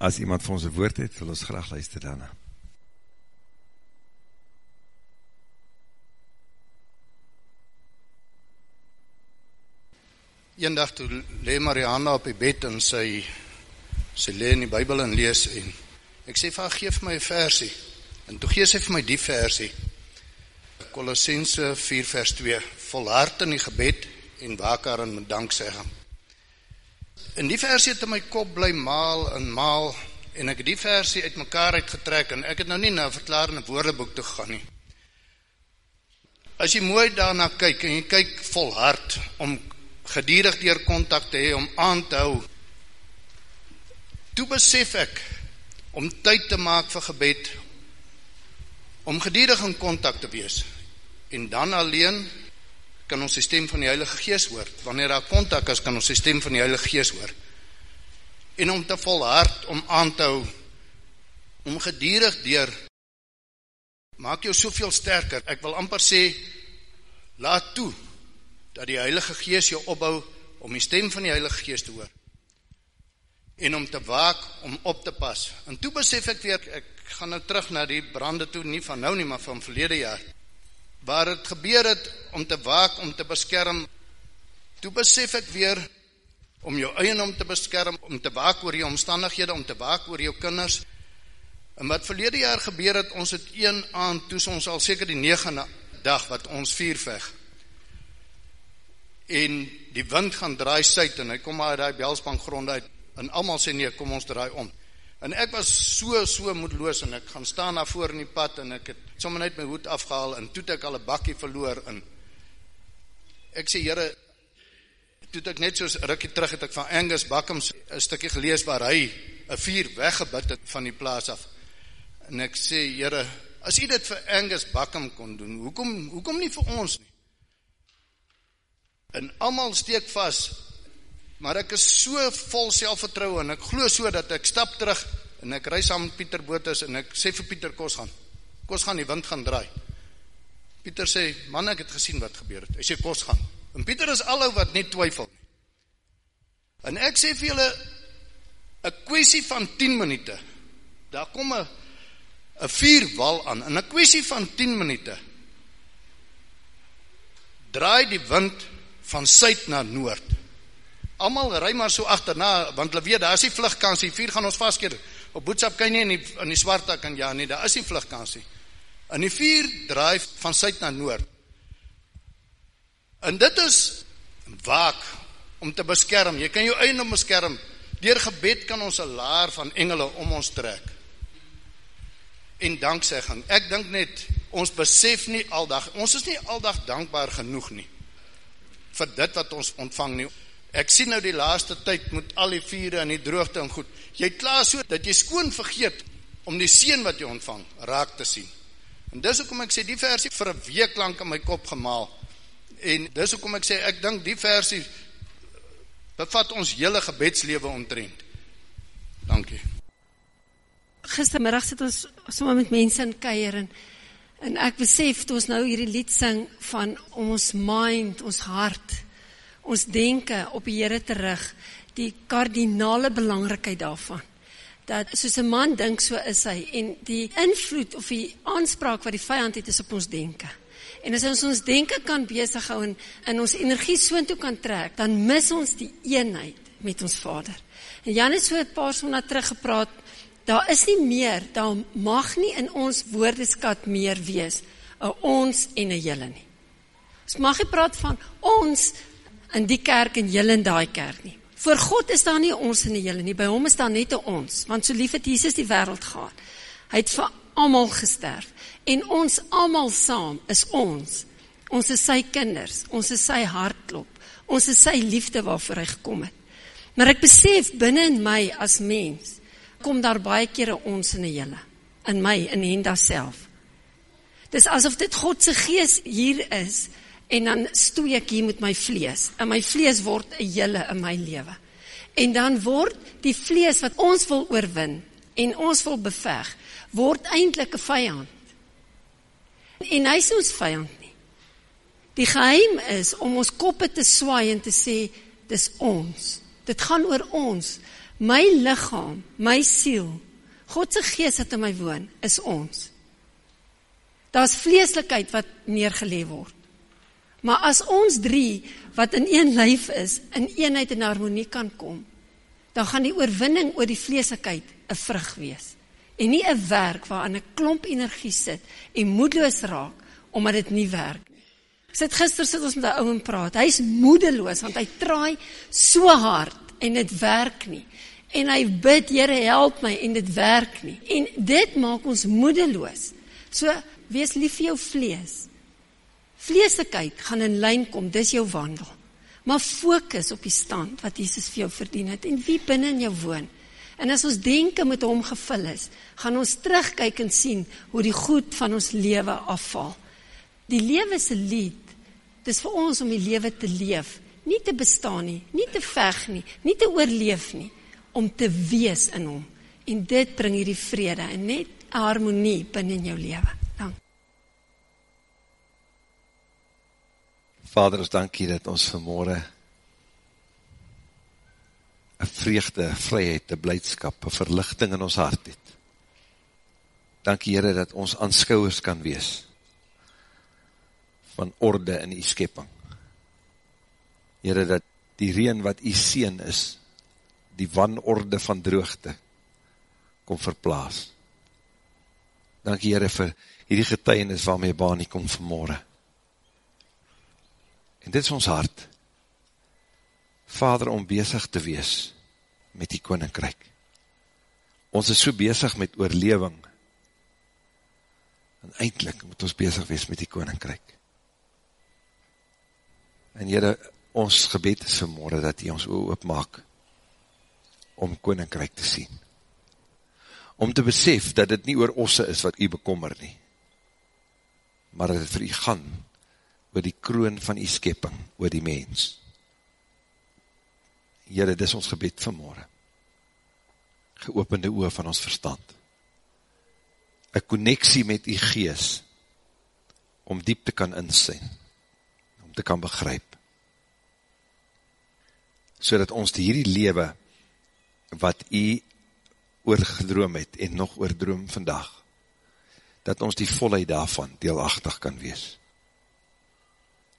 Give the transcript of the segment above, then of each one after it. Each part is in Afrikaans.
as iemand vir ons een woord het, wil ons graag luister daarna. Eendag toe lê Mariana op die bed en sy sy lê in die Bybel en lees en ek sê vir haar gee vir my 'n versie. En toe gee sy vir my die versie. Kolossense 4 vers 2. Volhard in die gebed en waak daarin met danksegging. In die versie het in my kop bly maal en maal en ek het die versie uitmekaar uitgetrek en ek het nou nie na 'n verklarende woordeboek toe gegaan nie. As jy mooi daarna kyk en jy kyk volhard om gedierig deur kontak te hê om aan te hou. Toe besef ek om tyd te maak vir gebed om gedierig in kontak te wees. En dan alleen kan ons die stem van die Heilige Gees hoor. Wanneer daar kontak is, kan ons die stem van die Heilige Gees hoor. En om te volhard om aan te hou om gedierig deur maak jou soveel sterker. Ek wil amper sê laat toe dat die Heilige Gees jou opbou om die stem van die Heilige Gees te hoor en om te waak om op te pas. En toe besef ek weer ek gaan nou terug na die brande toe nie van nou nie maar van verlede jaar waar dit gebeur het om te waak om te beskerm. Toe besef ek weer om jou eienaam te beskerm, om te waak oor jou omstandighede, om te waak oor jou kinders. En wat verlede jaar gebeur het, ons het een aand toe ons al seker die 9de dag wat ons vier veg en die wind gaan draai suid en hy kom maar uit daai Belsbank grond uit en almal sê nee, kom ons draai om. En ek was so so moedeloos en ek gaan staan daar voor in die pad en ek het sommer net my hoed afgehaal en toe ek al 'n bakkie verloor in. Ek sê Here, toe ek net so rukkie terug het ek van Angus Bakkums 'n stukkie gelees waar hy 'n vuur weggebid het van die plaas af. En ek sê Here, as U dit vir Angus Bakkum kon doen, hoekom hoekom nie vir ons nie? En almal steek vas. Maar ek is so vol selfvertroue en ek glo so dat ek stap terug en ek ry saam met Pieter Botus en ek sê vir Pieter kos gaan. Kos gaan die wind gaan draai. Pieter sê, "Man, ek het gesien wat gebeur het." Hy sê kos gaan. En Pieter is alhou wat nie twyfel. En ek sê vir julle 'n kwessie van 10 minute. Daar kom 'n 'n vuurwal aan. In 'n kwessie van 10 minute draai die wind van suid na noord. Almal ry maar so agterna want hulle weet daar is nie vlugkans nie. Vuur gaan ons vaskeer. Op Boetsap kan jy in die, in die swart kan ja nie. Daar is nie vlugkans nie. En die vuur draai van suid na noord. En dit is waak om te beskerm. Jy kan jou eie om beskerm. Deur gebed kan ons 'n laar van engele om ons trek. En danksegging. Ek dink net ons besef nie aldag. Ons is nie aldag dankbaar genoeg nie vir dit wat ons ontvang nie. Ek sien nou die laaste tyd met al die vure en die droogte en goed. Jy klaar so dat jy skoon vergeet om die seën wat jy ontvang raak te sien. En dis hoekom ek sê die versie vir 'n week lank in my kop gemaal. En dis hoekom ek sê ek dink die versie bevat ons hele gebedslewe omtrent. Dankie. Gistermiddag sit ons sommer met mense in kuier en En ek besef toe ons nou hierdie lied sing van ons mind, ons hart, ons denke op die Here terug, die kardinale belangrikheid daarvan. Dat soos 'n man dink, so is hy en die invloed of die aanspraak wat die vyand het is op ons denke. En as ons ons denke kan besig hou en in ons energie soontoe kan trek, dan mis ons die eenheid met ons Vader. En Jan het so 'n paar sonna terug gepraat daar is nie meer, daar mag nie in ons woordeskat meer wees 'n ons en 'n julle nie. Ons mag nie praat van ons in die kerk en julle in daai kerk nie. Vir God is daar nie ons en julle nie. By hom is daar net 'n ons, want so lief het Jesus die wêreld gehad. Hy het vir almal gesterf en ons almal saam is ons. Ons is sy kinders, ons is sy hartklop. Ons is sy liefde waarvoor hy gekom het. Maar ek besef binne in my as mens kom daar baie kere ons in 'n hele in my in Henda self. Dis asof dit God se gees hier is en dan stoei ek hier met my vlees. En my vlees word 'n hele in my lewe. En dan word die vlees wat ons wil oorwin en ons wil beveg, word eintlik 'n vyand. En hy is ons vyand nie. Die geheim is om ons koppe te swaai en te sê dis ons. Dit gaan oor ons My lichaam, my siel, God se gees wat in my woon, is ons. Daar's vleeslikheid wat neergelê word. Maar as ons drie wat in een lyf is, in eenheid en harmonie kan kom, dan gaan die oorwinning oor die vleeslikheid 'n vrug wees en nie 'n werk waaraan 'n klomp energie sit en moedeloos raak omdat dit nie werk nie. Ek sit gister sit ons met 'n ou en praat. Hy's moedeloos want hy traai so hard en dit werk nie. En hy bid, Here, help my en dit werk nie. En dit maak ons moedeloos. So wees lief vir jou vlees. Vleesigheid gaan in lyn kom, dis jou wandel. Maar fokus op die stand wat Jesus vir jou verdien het en wie binne in jou woon. En as ons denke met hom gevul is, gaan ons terugkyk en sien hoe die goed van ons lewe afval. Die lewe se lied, dis vir ons om die lewe te leef, nie te bestaan nie, nie te veg nie, nie te oorleef nie, om te wees in hom. En dit bring hierdie vrede en net harmonie binne in jou lewe. Vader, ons dankie dat ons vanmorgen een vreugde, een vryheid, een blijdskap, een verlichting in ons hart het. Dankie Heere dat ons aanskouwers kan wees van orde in die skepping. Heere dat die reen wat die seen is, die wanorde van droogte, kom verplaas. Dankie Heere vir hierdie getuienis waarmee baan nie kom vanmorgen. En dit is ons hart, Vader, om bezig te wees met die koninkryk. Ons is so bezig met oorlewing, en eindelijk moet ons bezig wees met die koninkryk. En Heere, ons gebed is vanmorgen dat hy ons oor oopmaak om koninkryk te sien. Om te besef dat dit nie oor osse is wat u bekommer nie, maar dat het vir u gaan oor die kroon van die skepping, oor die mens. Heere, dis ons gebed vanmorgen. Geopende oor van ons verstand. Een connectie met die gees, om diep te kan insyn, om te kan begryp. So dat ons die hierdie lewe, wat jy oorgedroom het, en nog oordroom vandag, dat ons die volheid daarvan deelachtig kan wees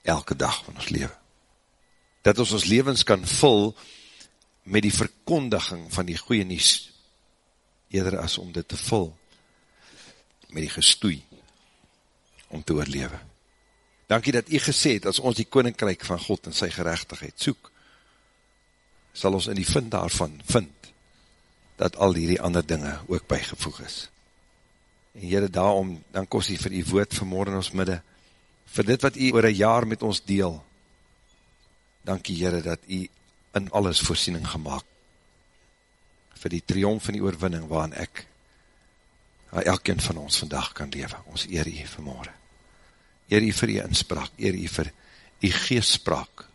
elke dag van ons leven. Dat ons ons levens kan vul met die verkondiging van die goeie nies, eerder as om dit te vul met die gestoei om te oorlewe. Dankie dat u gesê het, as ons die koninkryk van God en sy gerechtigheid soek, sal ons in die vind daarvan vind, dat al die ander dinge ook bijgevoeg is. En jyre daarom, dan kost hy vir die woord vanmorgen ons midde, vir dit wat u oor een jaar met ons deel. Dankie Heere dat u in alles voorsiening gemaakt. Vir die triomf en die oorwinning waarin ek elkeen van ons vandag kan lewe. Ons eer u vanmorgen. Eer u vir u inspraak, eer u vir u geestspraak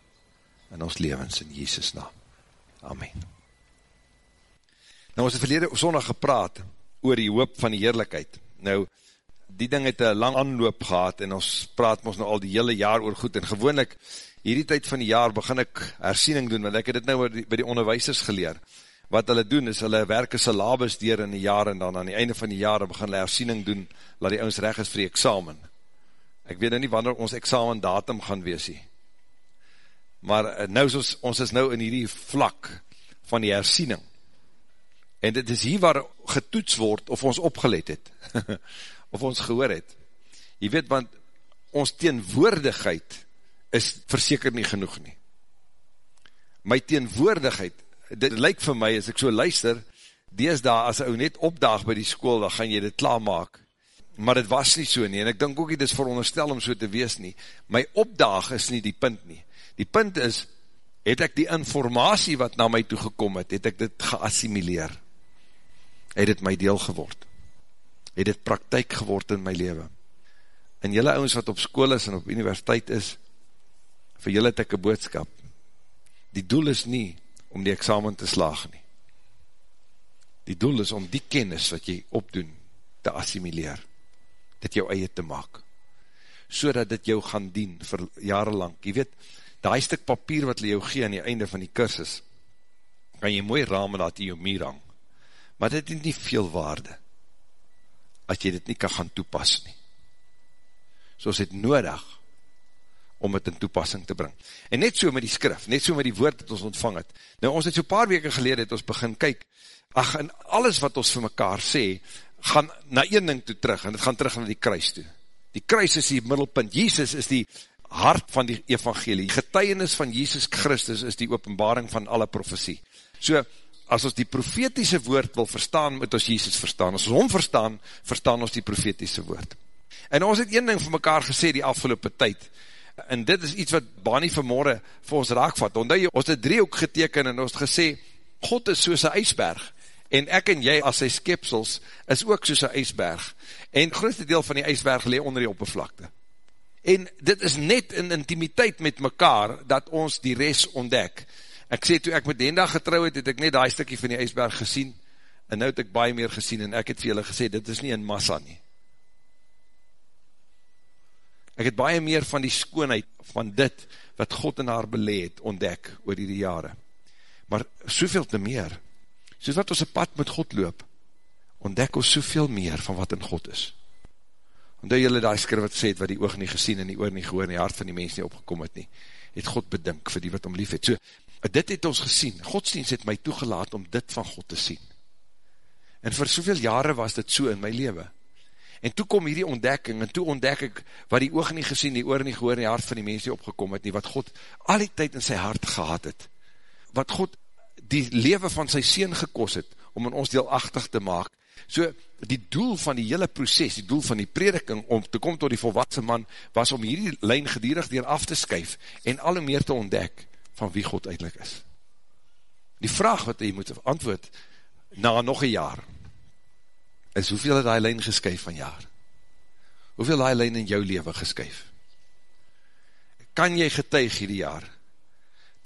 in ons levens in Jesus naam. Amen. Nou ons het verlede zondag gepraat oor die hoop van die heerlijkheid. Nou, die ding het een lang aanloop gehad, en ons praat ons nou al die hele jaar oor goed, en gewoonlik, hierdie tyd van die jaar, begin ek hersiening doen, want ek het dit nou by die, by die onderwijsers geleer, wat hulle doen, is hulle werk een syllabus dier in die jaar, en dan aan die einde van die jaar, begin hulle hersiening doen, laat die ons recht is vir die examen. Ek weet nou nie wanneer ons examen datum gaan wees nie. Maar eh, nou is ons, ons is nou in hierdie vlak van die hersiening. En dit is hier waar getoets word of ons opgelet het. of ons gehoor het. Jy weet, want ons teenwoordigheid is verseker nie genoeg nie. My teenwoordigheid, dit lyk vir my, as ek so luister, dees daar, as ou net opdaag by die school, dan gaan jy dit klaarmaak. Maar dit was nie so nie, en ek dink ook nie, dit is veronderstel om so te wees nie. My opdaag is nie die punt nie. Die punt is, het ek die informatie wat na my toegekom het, het ek dit geassimileer. Het het my deel geword het dit praktijk geword in my leven. En jylle ouwens wat op school is en op universiteit is, vir jylle het ek een boodskap. Die doel is nie om die examen te slaag nie. Die doel is om die kennis wat jy opdoen te assimileer, dit jou eie te maak, so dit jou gaan dien vir jare lang. Jy weet, die stuk papier wat jy jou gee aan die einde van die kursus, kan jy mooi ramen laat in jou muur hang, maar dit het nie veel waarde, as jy dit nie kan gaan toepas nie. So is het nodig, om het in toepassing te bring. En net so met die skrif, net so met die woord dat ons ontvang het. Nou, ons het so paar weke gelede, het ons begin kyk, ach, en alles wat ons vir mekaar sê, gaan na een ding toe terug, en het gaan terug na die kruis toe. Die kruis is die middelpunt, Jesus is die hart van die evangelie, getuienis van Jesus Christus is die openbaring van alle profesie. So, as ons die profetiese woord wil verstaan, moet ons Jesus verstaan. As ons hom verstaan, verstaan ons die profetiese woord. En ons het een ding vir mekaar gesê die afgelopen tyd, en dit is iets wat Bani vanmorgen vir ons raakvat, omdat jy, ons het drie ook geteken en ons het gesê, God is soos een ijsberg, en ek en jy as sy skepsels, is ook soos een ijsberg, en grootste deel van die ijsberg lee onder die oppervlakte. En dit is net in intimiteit met mekaar, dat ons die rest ontdek. Ek sê, toe ek met Denda getrouw het, het ek net die stukkie van die ijsberg gesien, en nou het ek baie meer gesien, en ek het vir julle gesê, dit is nie in massa nie. Ek het baie meer van die skoonheid van dit wat God in haar beleid ontdek oor die jare. Maar soveel te meer, soos wat ons een pad met God loop, ontdek ons soveel meer van wat in God is. Omdat jylle daar skrif wat sê het, wat die oog nie gesien en die oor nie gehoor en die hart van die mens nie opgekom het nie, het God bedink vir die wat om lief het. So, dit het ons gesien, godsdienst het my toegelaat om dit van God te sien. En vir soveel jare was dit so in my leven. En toe kom hierdie ontdekking, en toe ontdek ek wat die oog nie gesien, die oor nie gehoor, die hart van die mens nie opgekom het nie, wat God al die tyd in sy hart gehad het, wat God die leven van sy sien gekos het, om in ons deelachtig te maak. So, die doel van die hele proces, die doel van die prediking, om te kom tot die volwatse man, was om hierdie lijn gedierig deur af te skuif, en alle meer te ontdek, van wie God eindelijk is. Die vraag wat jy moet antwoord, na nog een jaar, is hoeveel het die lijn geskyf van jaar? Hoeveel die lijn in jou leven geskyf? Kan jy getuig hierdie jaar?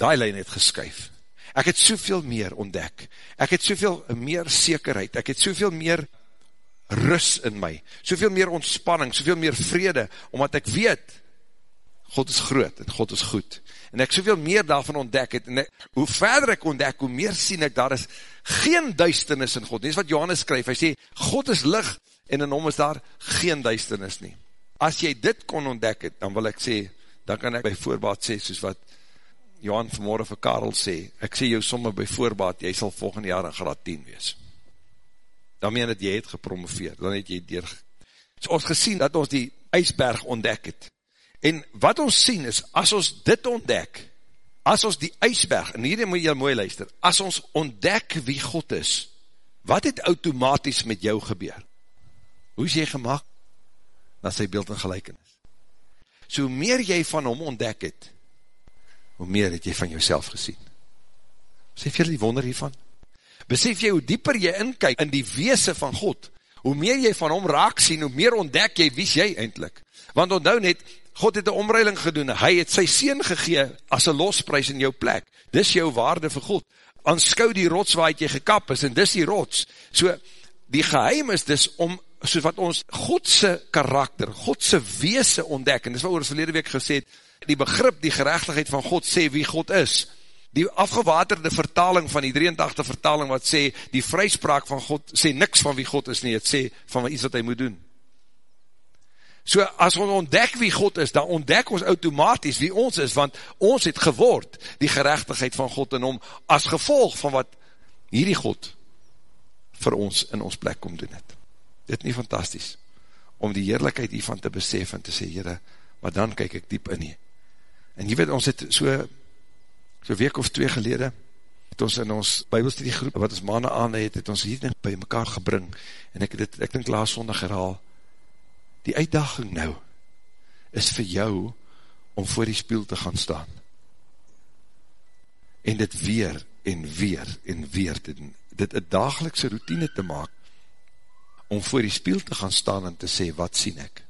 Die lijn het geskyf. Ek het soveel meer ontdek. Ek het soveel meer zekerheid. Ek het soveel meer rus in my. Soveel meer ontspanning, soveel meer vrede, omdat ek weet, God is groot en God is goed. En ek soveel meer daarvan ontdek het, en ek, hoe verder ek ontdek, hoe meer sien ek, daar is geen duisternis in God. Dit is wat Johannes skryf, hy sê, God is lig, en in hom is daar geen duisternis nie. As jy dit kon ontdek het, dan wil ek sê, dan kan ek by voorbaat sê, soos wat Johan vanmorgen vir Karel sê, ek sê jou somme by voorbaat, jy sal volgende jaar in graad 10 wees. Dan meen dat jy het gepromoveer, dan het jy deur... So ons gesien dat ons die ijsberg ontdek het, En wat ons sien is, as ons dit ontdek, as ons die ijsberg, en hierdie moet jy mooi luister, as ons ontdek wie God is, wat het automatisch met jou gebeur? Hoe is jy gemaakt? Na sy beeld en gelijkenis. So meer jy van hom ontdek het, hoe meer het jy van jouself gesien. Besef jy die wonder hiervan? Besef jy hoe dieper jy inkyk in die weese van God, hoe meer jy van hom raak sien, hoe meer ontdek jy wie jy eindelijk. Want onthou net, God het een omreiling gedoen, hy het sy sien gegee as een losprys in jou plek, dis jou waarde vir God, aanskou die rots waar het jy gekap is, en dis die rots, so, die geheim is dis om, so wat ons Godse karakter, Godse weese ontdek, en dis wat oor ons verlede week gesê het, die begrip, die gerechtigheid van God sê wie God is, die afgewaterde vertaling van die 83 vertaling wat sê, die vryspraak van God sê niks van wie God is nie, het sê van iets wat hy moet doen, So as ons ontdek wie God is, dan ontdek ons automatisch wie ons is, want ons het geword die gerechtigheid van God in hom, as gevolg van wat hierdie God vir ons in ons plek kom doen het. Dit nie fantastisch, om die heerlijkheid hiervan te besef en te sê, Heere, maar dan kyk ek diep in nie. En jy weet, ons het so, so week of twee gelede, het ons in ons bybelstudie groep, wat ons mannen aan het, het ons hier by mekaar gebring, en ek het dit, ek denk laas sondag herhaal, die uitdaging nou, is vir jou, om voor die spiel te gaan staan, en dit weer, en weer, en weer te doen, dit een dagelikse routine te maak, om voor die spiel te gaan staan, en te sê, wat sien ek?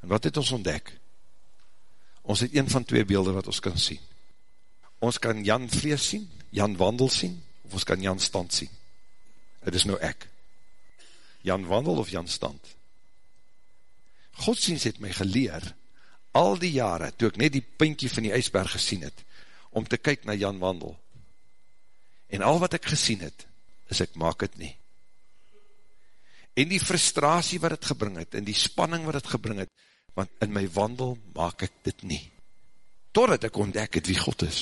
En wat het ons ontdek? Ons het een van twee beelde wat ons kan sien. Ons kan Jan vlees sien, Jan wandel sien, of ons kan Jan stand sien. Het is nou ek. Jan wandel of Jan stand? Godsdienst het my geleer, al die jare, toe ek net die pinkie van die ijsberg gesien het, om te kyk na Jan Wandel. En al wat ek gesien het, is ek maak het nie. En die frustratie wat het gebring het, en die spanning wat het gebring het, want in my wandel maak ek dit nie. Totdat ek ontdek het wie God is.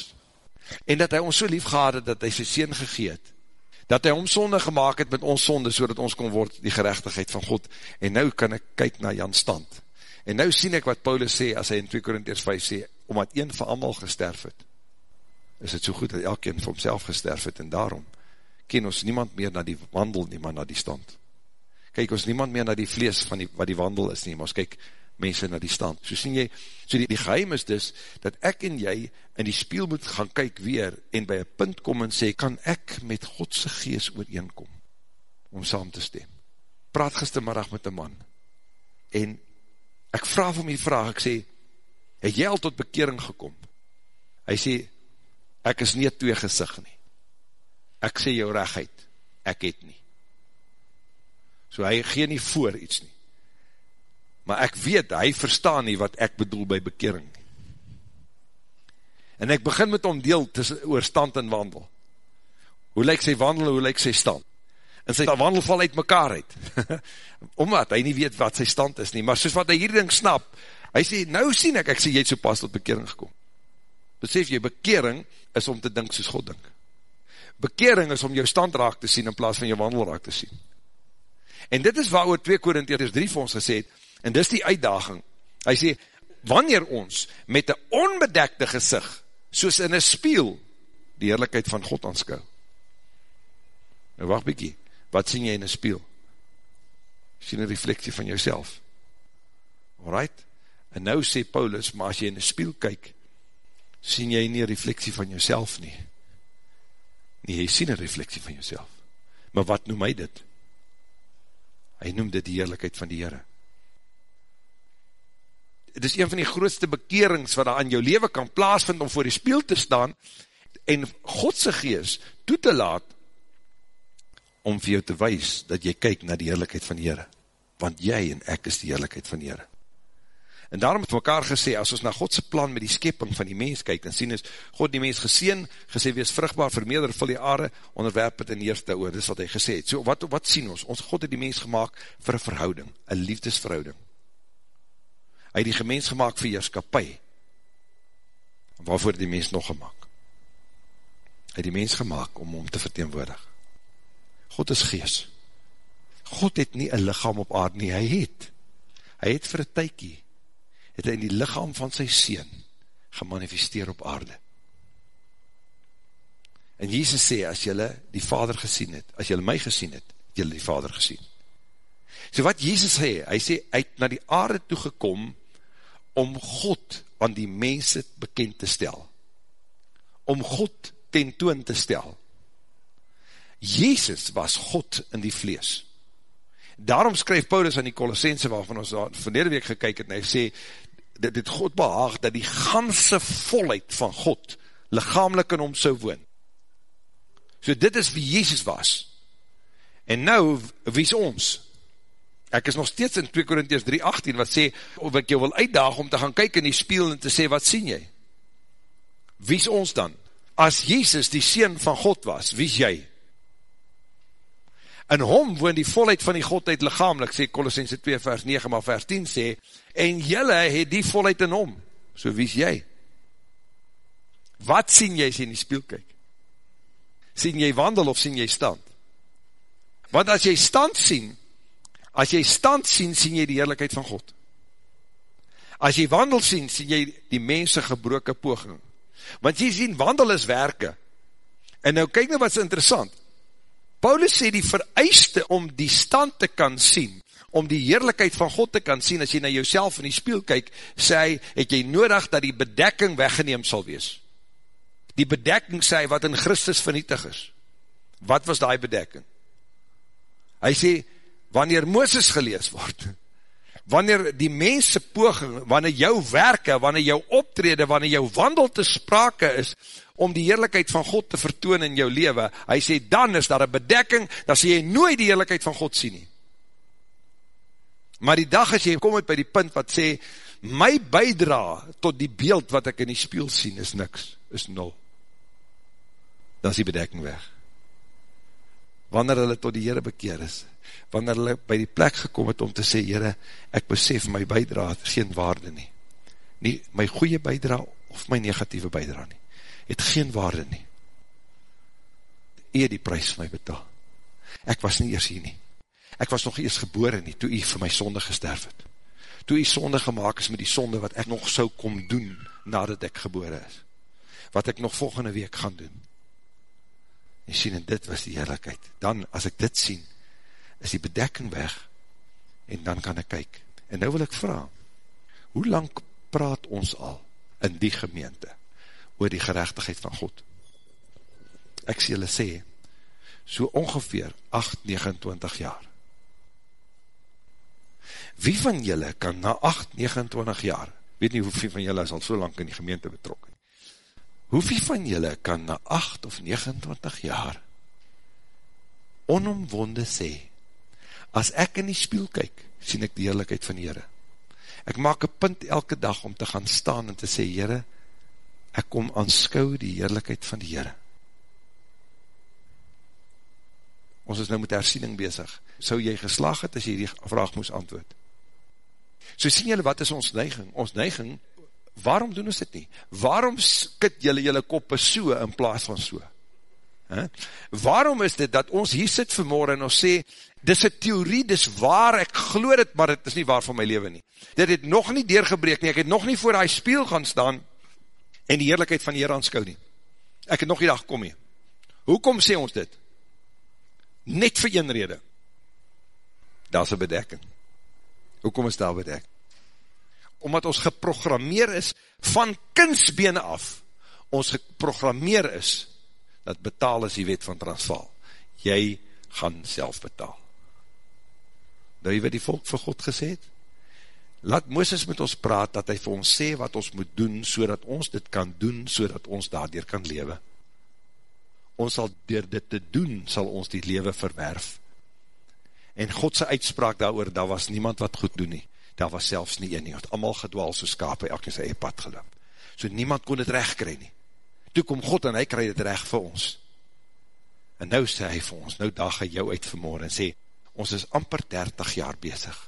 En dat hy ons so lief gehad het, dat hy sy sien gegeet, dat hy ons sonde gemaakt het met ons sonde, so ons kon word die gerechtigheid van God. En nou kan ek kyk na Jan stand. En nou sien ek wat Paulus sê, as hy in 2 Korinthus 5 sê, omdat een van allemaal gesterf het, is het so goed dat elkeen vir homself gesterf het, en daarom ken ons niemand meer na die wandel, nie maar na die stand. Kyk ons niemand meer na die vlees van die, wat die wandel is nie, maar ons kyk mense na die stand. So sien jy, so die, die geheim is dus, dat ek en jy in die spiel moet gaan kyk weer, en by een punt kom en sê, kan ek met Godse gees ooreenkom, om saam te stem. Praat gistermiddag met een man, en ek vraag om die vraag, ek sê, het jy al tot bekering gekom? Hy sê, ek is nie twee gezicht nie. Ek sê jou regheid, ek het nie. So hy gee nie voor iets nie maar ek weet, hy verstaan nie wat ek bedoel by bekering. En ek begin met hom deel tussen, oor stand en wandel. Hoe lyk sy wandel, hoe lyk sy stand? En sy wandel val uit mekaar uit. Omdat hy nie weet wat sy stand is nie, maar soos wat hy hier ding snap, hy sê, nou sien ek, ek sê, jy het so pas tot bekering gekom. Besef jy, bekering is om te dink soos God dink. Bekering is om jou stand raak te sien in plaas van jou wandel raak te sien. En dit is waar oor 2 Korinthus 3 vir ons gesê het, En dis die uitdaging. Hy sê, wanneer ons met een onbedekte gezicht, soos in een spiel, die heerlijkheid van God aanskou. Nou wacht bykie, wat sien jy in een spiel? Sien een refleksie van jouself. Alright? En nou sê Paulus, maar as jy in een spiel kyk, sien jy nie een refleksie van jouself nie. Nee, jy sien een refleksie van jouself. Maar wat noem hy dit? Hy noem dit die heerlijkheid van die Heere het is een van die grootste bekerings wat daar aan jou leven kan plaasvind om voor die spiel te staan en Godse gees toe te laat om vir jou te wees dat jy kyk na die heerlijkheid van die Heere. Want jy en ek is die heerlijkheid van die Heere. En daarom het mekaar gesê, as ons na Godse plan met die skepping van die mens kyk, dan sien ons, God die mens geseen, gesê, wees vruchtbaar, vermeerder, vul die aarde, onderwerp het in eerste oor, dis wat hy gesê het. So, wat, wat sien ons? Ons God het die mens gemaakt vir een verhouding, een liefdesverhouding hy die gemens gemaakt vir heerskapie, waarvoor die mens nog gemaakt? Hy die mens gemaakt om om te verteenwoordig. God is gees. God het nie een lichaam op aard nie, hy het. Hy het vir een tykie, het hy in die lichaam van sy sien gemanifesteer op aarde. En Jesus sê, as jylle die vader gesien het, as jylle my gesien het, het jylle die vader gesien. So wat Jesus sê, hy sê, hy het na die aarde toegekom, om God aan die mense bekend te stel. Om God tentoon te stel. Jezus was God in die vlees. Daarom skryf Paulus aan die Colossense, waarvan ons verlede week gekyk het, en hy sê, dat dit God behaag, dat die ganse volheid van God, lichamelijk in hom sou woon. So dit is wie Jezus was. En nou, wie is ons? Ek is nog steeds in 2 Korinties 3,18 wat sê, of ek jou wil uitdaag om te gaan kyk in die spiel en te sê, wat sien jy? Wie is ons dan? As Jezus die Seen van God was, wie is jy? In hom woon die volheid van die Godheid lichamelijk, sê Colossense 2 vers 9, maar vers 10 sê, en jylle het die volheid in hom, so wie is jy? Wat sien jy as jy in die spiel kyk? Sien jy wandel of sien jy stand? Want as jy stand sien, As jy stand sien, sien jy die heerlijkheid van God. As jy wandel sien, sien jy die mense gebroke poging. Want jy sien, wandel is werke. En nou kyk nou wat is interessant. Paulus sê die vereiste om die stand te kan sien, om die heerlijkheid van God te kan sien, as jy na jouself in die spiel kyk, sê hy, het jy nodig dat die bedekking weggeneem sal wees. Die bedekking sê wat in Christus vernietig is. Wat was die bedekking? Hy sê, wanneer Mooses gelees word, wanneer die mense poging, wanneer jou werke, wanneer jou optrede, wanneer jou wandel te sprake is, om die heerlijkheid van God te vertoon in jou leven, hy sê, dan is daar een bedekking, dan sê jy nooit die heerlijkheid van God sien nie. Maar die dag as jy kom het by die punt wat sê, my bijdra tot die beeld wat ek in die spiel sien, is niks, is nul. Dan is die bedekking weg. wanneer hulle tot die Heere bekeer is, wanneer hulle by die plek gekom het om te sê, Heere, ek besef my bijdra het geen waarde nie, nie my goeie bijdra of my negatieve bijdra nie, het geen waarde nie, eer die prijs vir my betaal, ek was nie eers hier nie, ek was nog eers gebore nie, toe hy vir my sonde gesterf het, toe hy sonde gemaakt is met die sonde wat ek nog sou kom doen, nadat ek gebore is, wat ek nog volgende week gaan doen, en sien, en dit was die heerlijkheid, dan, as ek dit sien, is die bedekking weg, en dan kan ek kyk, en nou wil ek vraag, hoe lang praat ons al, in die gemeente, oor die gerechtigheid van God, ek sê julle sê, so ongeveer 8, 29 jaar, wie van julle kan na 8, 29 jaar, weet nie hoeveel van julle is al so lang in die gemeente betrokken, hoeveel van julle kan na 8 of 29 jaar onomwonde sê, as ek in die spiel kyk, sien ek die heerlijkheid van Heere. Ek maak een punt elke dag om te gaan staan en te sê, Heere, ek kom aanskou die heerlijkheid van die Heere. Ons is nou met hersiening bezig. Sou jy geslaag het as jy die vraag moes antwoord? So sien julle, wat is ons neiging? Ons neiging waarom doen ons dit nie? Waarom skit jylle jylle koppe so in plaas van so? Waarom is dit dat ons hier sit vanmorgen en ons sê, dis een theorie, dis waar, ek glo dit, maar dit is nie waar van my leven nie. Dit het nog nie deurgebreek nie, ek het nog nie voor die spiel gaan staan en die heerlijkheid van die Heer aanskou nie. Ek het nog die dag kom nie. Hoekom sê ons dit? Net vir een rede. Daar is een bedekking. Hoekom is daar bedekking? omdat ons geprogrammeer is van kunstbene af, ons geprogrammeer is, dat betaal is die wet van transvaal. Jy gaan self betaal. Nou jy wat die volk vir God gesê het? Laat Mooses met ons praat, dat hy vir ons sê wat ons moet doen, so ons dit kan doen, so ons daardoor kan lewe. Ons sal door dit te doen, sal ons die lewe verwerf. En Godse uitspraak daar daar was niemand wat goed doen nie daar was selfs nie een nie, het allemaal gedwaal so skape, elk in sy eie pad geloop. So niemand kon het recht kry nie. Toe kom God en hy kry het recht vir ons. En nou sê hy vir ons, nou dag hy jou uit vanmorgen en sê, ons is amper 30 jaar bezig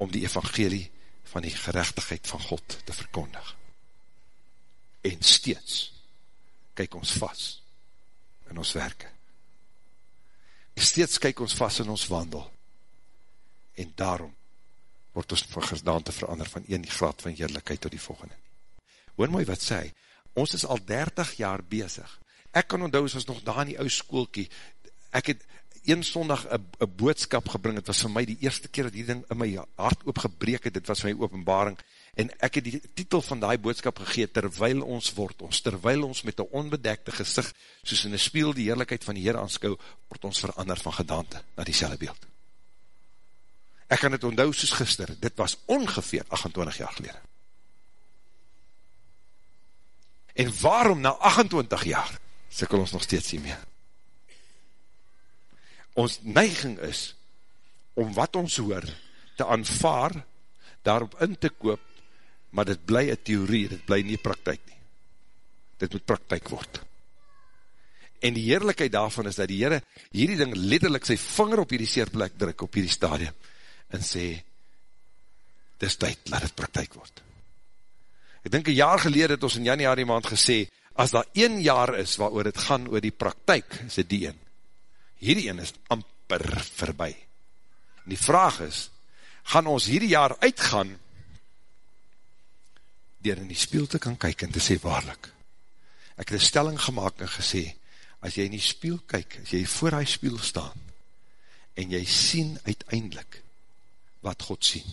om die evangelie van die gerechtigheid van God te verkondig. En steeds kyk ons vast in ons werke. Steeds kyk ons vast in ons wandel. En daarom word ons van gedaante verander van een graad van heerlijkheid tot die volgende. Hoor mooi wat sê, ons is al 30 jaar bezig. Ek kan onthou, ons nog daar in die oude skoolkie, ek het een sondag een boodskap gebring, het was vir my die eerste keer dat die ding in my hart oopgebreek het, dit was my openbaring, en ek het die titel van die boodskap gegeet, terwyl ons word ons, terwyl ons met een onbedekte gezicht, soos in een spiel die heerlijkheid van die Heer aanskou, word ons verander van gedaante, na die beeld. Ek kan het onthou soos gister, dit was ongeveer 28 jaar gelede. En waarom na 28 jaar, sikkel ons nog steeds nie meer. Ons neiging is, om wat ons hoor, te aanvaar, daarop in te koop, maar dit bly een theorie, dit bly nie praktijk nie. Dit moet praktijk word. En die heerlijkheid daarvan is dat die Heere hierdie ding letterlijk sy vinger op hierdie seerplek druk, op hierdie stadium en sê, dis tyd, laat het praktijk word. Ek dink een jaar gelede het ons in januari maand gesê, as daar een jaar is waar het gaan oor die praktijk, is dit die een. Hierdie een is amper verby. En die vraag is, gaan ons hierdie jaar uitgaan, dier in die spiel te kan kyk en te sê waarlik. Ek het een stelling gemaakt en gesê, as jy in die spiel kyk, as jy voor die spiel staan, en jy sien uiteindelik, wat God sien.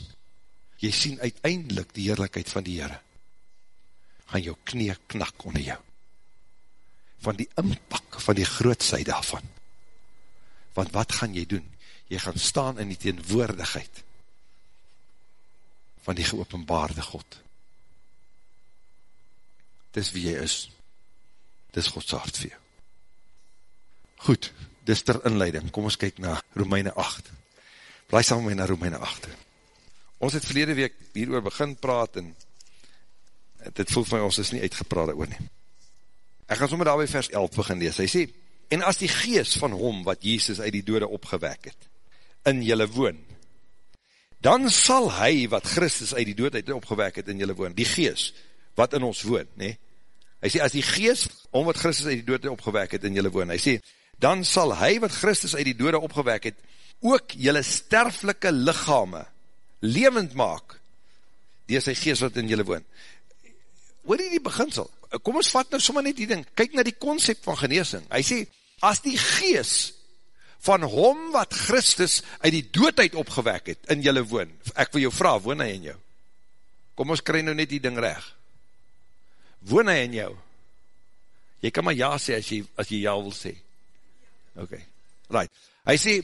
Jy sien uiteindelik die heerlijkheid van die Heere. Gaan jou knie knak onder jou. Van die inpak van die grootsheid daarvan. Want wat gaan jy doen? Jy gaan staan in die teenwoordigheid van die geopenbaarde God. Dis wie jy is. Dis Gods hart vir jou. Goed, dis ter inleiding. Kom ons kyk na Romeine 8. Bly saam met my na Romeine 8. Ons het verlede week hieroor begin praat en dit voel my ons is nie uitgepraat oor nie. Ek gaan sommer daar by vers 11 begin lees. Hy sê, en as die gees van hom, wat Jesus uit die dode opgewek het, in julle woon, dan sal hy, wat Christus uit die uit opgewek het, in julle woon, die gees, wat in ons woon, nee, hy sê, as die gees, om wat Christus uit die uit opgewek het, in julle woon, hy sê, dan sal hy, wat Christus uit die dode opgewek het, ook julle sterflike lichame, levend maak, die sy gees wat in julle woon. Hoor die die beginsel? Kom ons vat nou sommer net die ding, kyk na die concept van geneesing. Hy sê, as die gees van hom wat Christus uit die doodheid opgewek het, in julle woon, ek wil jou vraag, woon hy in jou? Kom ons kry nou net die ding reg. Woon hy in jou? Jy kan maar ja sê, as jy, as jy ja wil sê. Ok, right. Hy sê,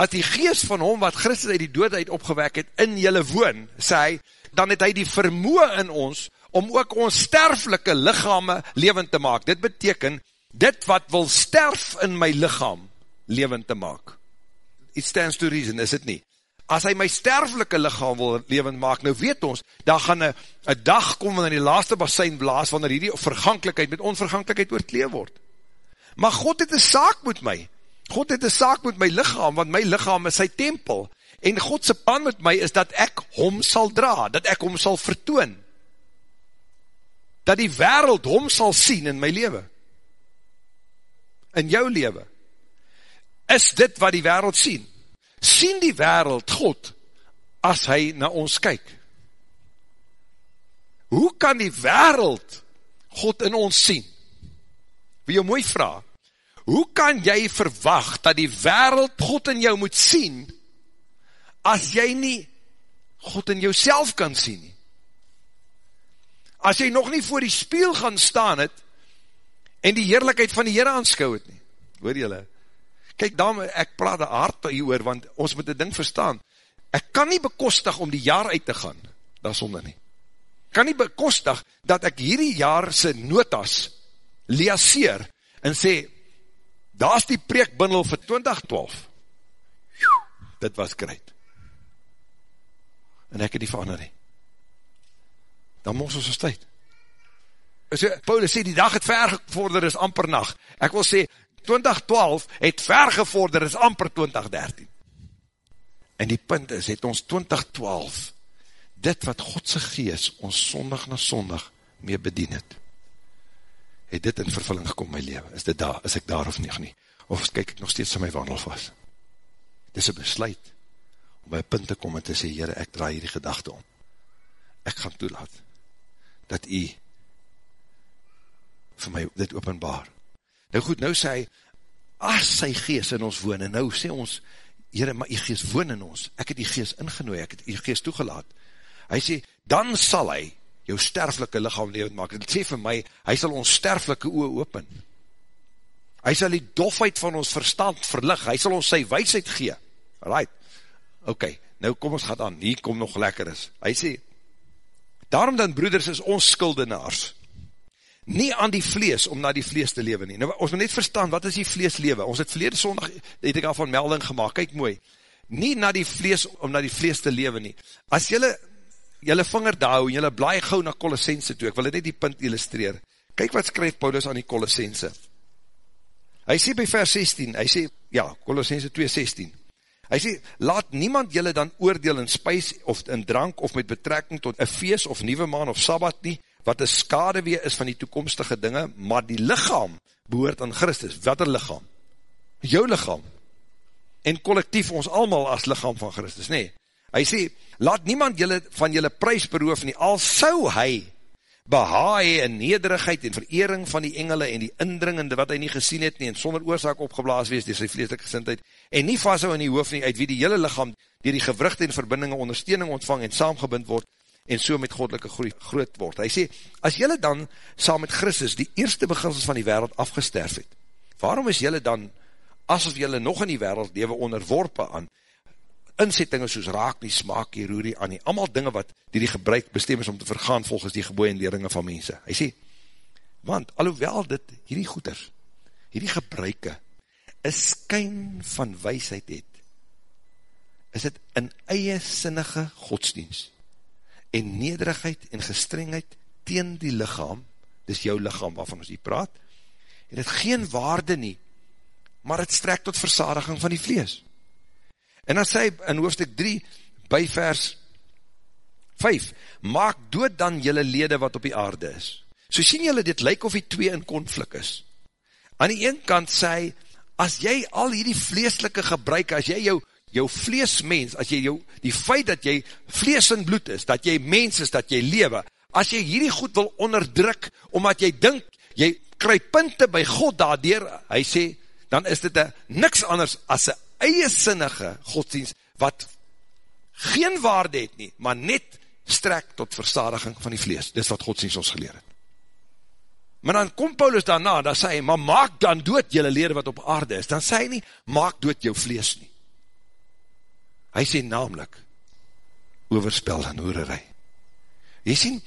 as die geest van hom wat Christus uit die doodheid opgewek het, in julle woon, sê hy, dan het hy die vermoe in ons, om ook ons sterflike lichame levend te maak. Dit beteken, dit wat wil sterf in my lichaam, levend te maak. It stands to reason, is het nie? As hy my sterflike lichaam wil levend maak, nou weet ons, daar gaan een dag kom, wanneer die laaste basijn blaas, wanneer die vergankelijkheid met onvergankelijkheid oorkleef word. Maar God het een saak met my, God het een saak met my lichaam, want my lichaam is sy tempel, en Godse plan met my is dat ek hom sal dra, dat ek hom sal vertoon, dat die wereld hom sal sien in my leven, in jou leven, is dit wat die wereld sien, sien die wereld God, as hy na ons kyk, hoe kan die wereld God in ons sien, wil jy mooi vraag, hoe kan jy verwacht dat die wereld God in jou moet sien, as jy nie God in jou kan sien nie. As jy nog nie voor die spiel gaan staan het, en die heerlijkheid van die Heere aanskou het nie. Hoor jylle? Kijk, daarom, ek praat hard hier oor, want ons moet die ding verstaan. Ek kan nie bekostig om die jaar uit te gaan, dat is onder nie. Ek kan nie bekostig, dat ek hierdie jaar sy notas liaseer, en sê, daar is die preekbundel vir 2012. Dit was kruid en ek het die verander nie. Dan mos ons ons tyd. So, Paulus sê, die dag het ver gevorder is amper nacht. Ek wil sê, 2012 het ver gevorder is amper 2013. En die punt is, het ons 2012, dit wat Godse gees ons sondag na sondag mee bedien het, het dit in vervulling gekom my leven. Is dit daar, is ek daar of nie, nie? Of kyk ek nog steeds in my wandel vast? Dit is een besluit, om by een punt te kom en te sê, Heere, ek draai hierdie gedachte om. Ek gaan toelaat, dat u vir my dit openbaar. Nou goed, nou sê hy, as sy geest in ons woon, en nou sê ons, Heere, maar die geest woon in ons, ek het die geest ingenooi, ek het die geest toegelaat. Hy sê, dan sal hy jou sterflike lichaam levend maak. Dit sê vir my, hy sal ons sterflike oor open. Hy sal die dofheid van ons verstand verlig, hy sal ons sy wijsheid gee. Right ok, nou kom ons gaat aan, hier kom nog lekker is. Hy sê, daarom dan broeders is ons skuldenaars, nie aan die vlees, om na die vlees te leven nie. Nou, ons moet net verstaan, wat is die vlees leven? Ons het verlede sondag, het ek al van melding gemaakt, kyk mooi, nie na die vlees, om na die vlees te leven nie. As jylle, jylle vinger daar hou, jylle blaai gauw na Colossense toe, ek wil net die punt illustreer. Kyk wat skryf Paulus aan die Colossense. Hy sê by vers 16, hy sê, ja, Colossense 2, 16, Hy sê, laat niemand jylle dan oordeel in spuis of in drank of met betrekking tot een feest of nieuwe maan of sabbat nie, wat een skadewee is van die toekomstige dinge, maar die lichaam behoort aan Christus. Wat een lichaam? Jou lichaam. En collectief ons allemaal as lichaam van Christus, nee. Hy sê, laat niemand jylle van jylle prijs beroof nie, al sou hy behaai en nederigheid en verering van die engele en die indringende wat hy nie gesien het nie en sonder oorzaak opgeblaas wees die sy vleeslike gesintheid en nie vasthou in die hoofd nie uit wie die hele lichaam die die gewrugte en verbindinge ondersteuning ontvang en saamgebind word en so met godelike groei groot word. Hy sê, as jylle dan saam met Christus die eerste beginsels van die wereld afgesterf het, waarom is jylle dan asof jylle nog in die wereld lewe onderworpe aan inzettinge soos raak nie, smaak nie, roer nie, aan nie, allemaal dinge wat die die gebruik bestem is om te vergaan volgens die geboeie en leringe van mense. Hy sê, want alhoewel dit hierdie goeders, hierdie gebruike, een skyn van weisheid het, is het in eie sinnige godsdienst, en nederigheid en gestrengheid teen die lichaam, dis jou lichaam waarvan ons hier praat, en het geen waarde nie, maar het strek tot versadiging van die vlees. En dan sê hy in hoofdstuk 3, by vers 5, maak dood dan jylle lede wat op die aarde is. So sien jylle, dit lyk of die twee in konflik is. Aan die een kant sê hy, as jy al hierdie vleeslike gebruik, as jy jou, jou vleesmens, as jy jou, die feit dat jy vlees en bloed is, dat jy mens is, dat jy lewe, as jy hierdie goed wil onderdruk, omdat jy dink, jy kry punte by God daardoor, hy sê, dan is dit een, niks anders as een eie sinnige godsdienst, wat geen waarde het nie, maar net strek tot versadiging van die vlees. Dis wat godsdienst ons geleer het. Maar dan kom Paulus daarna, dan sê hy, maar maak dan dood jylle leren wat op aarde is. Dan sê hy nie, maak dood jou vlees nie. Hy sê namelijk, overspel en hoererij. Jy sien,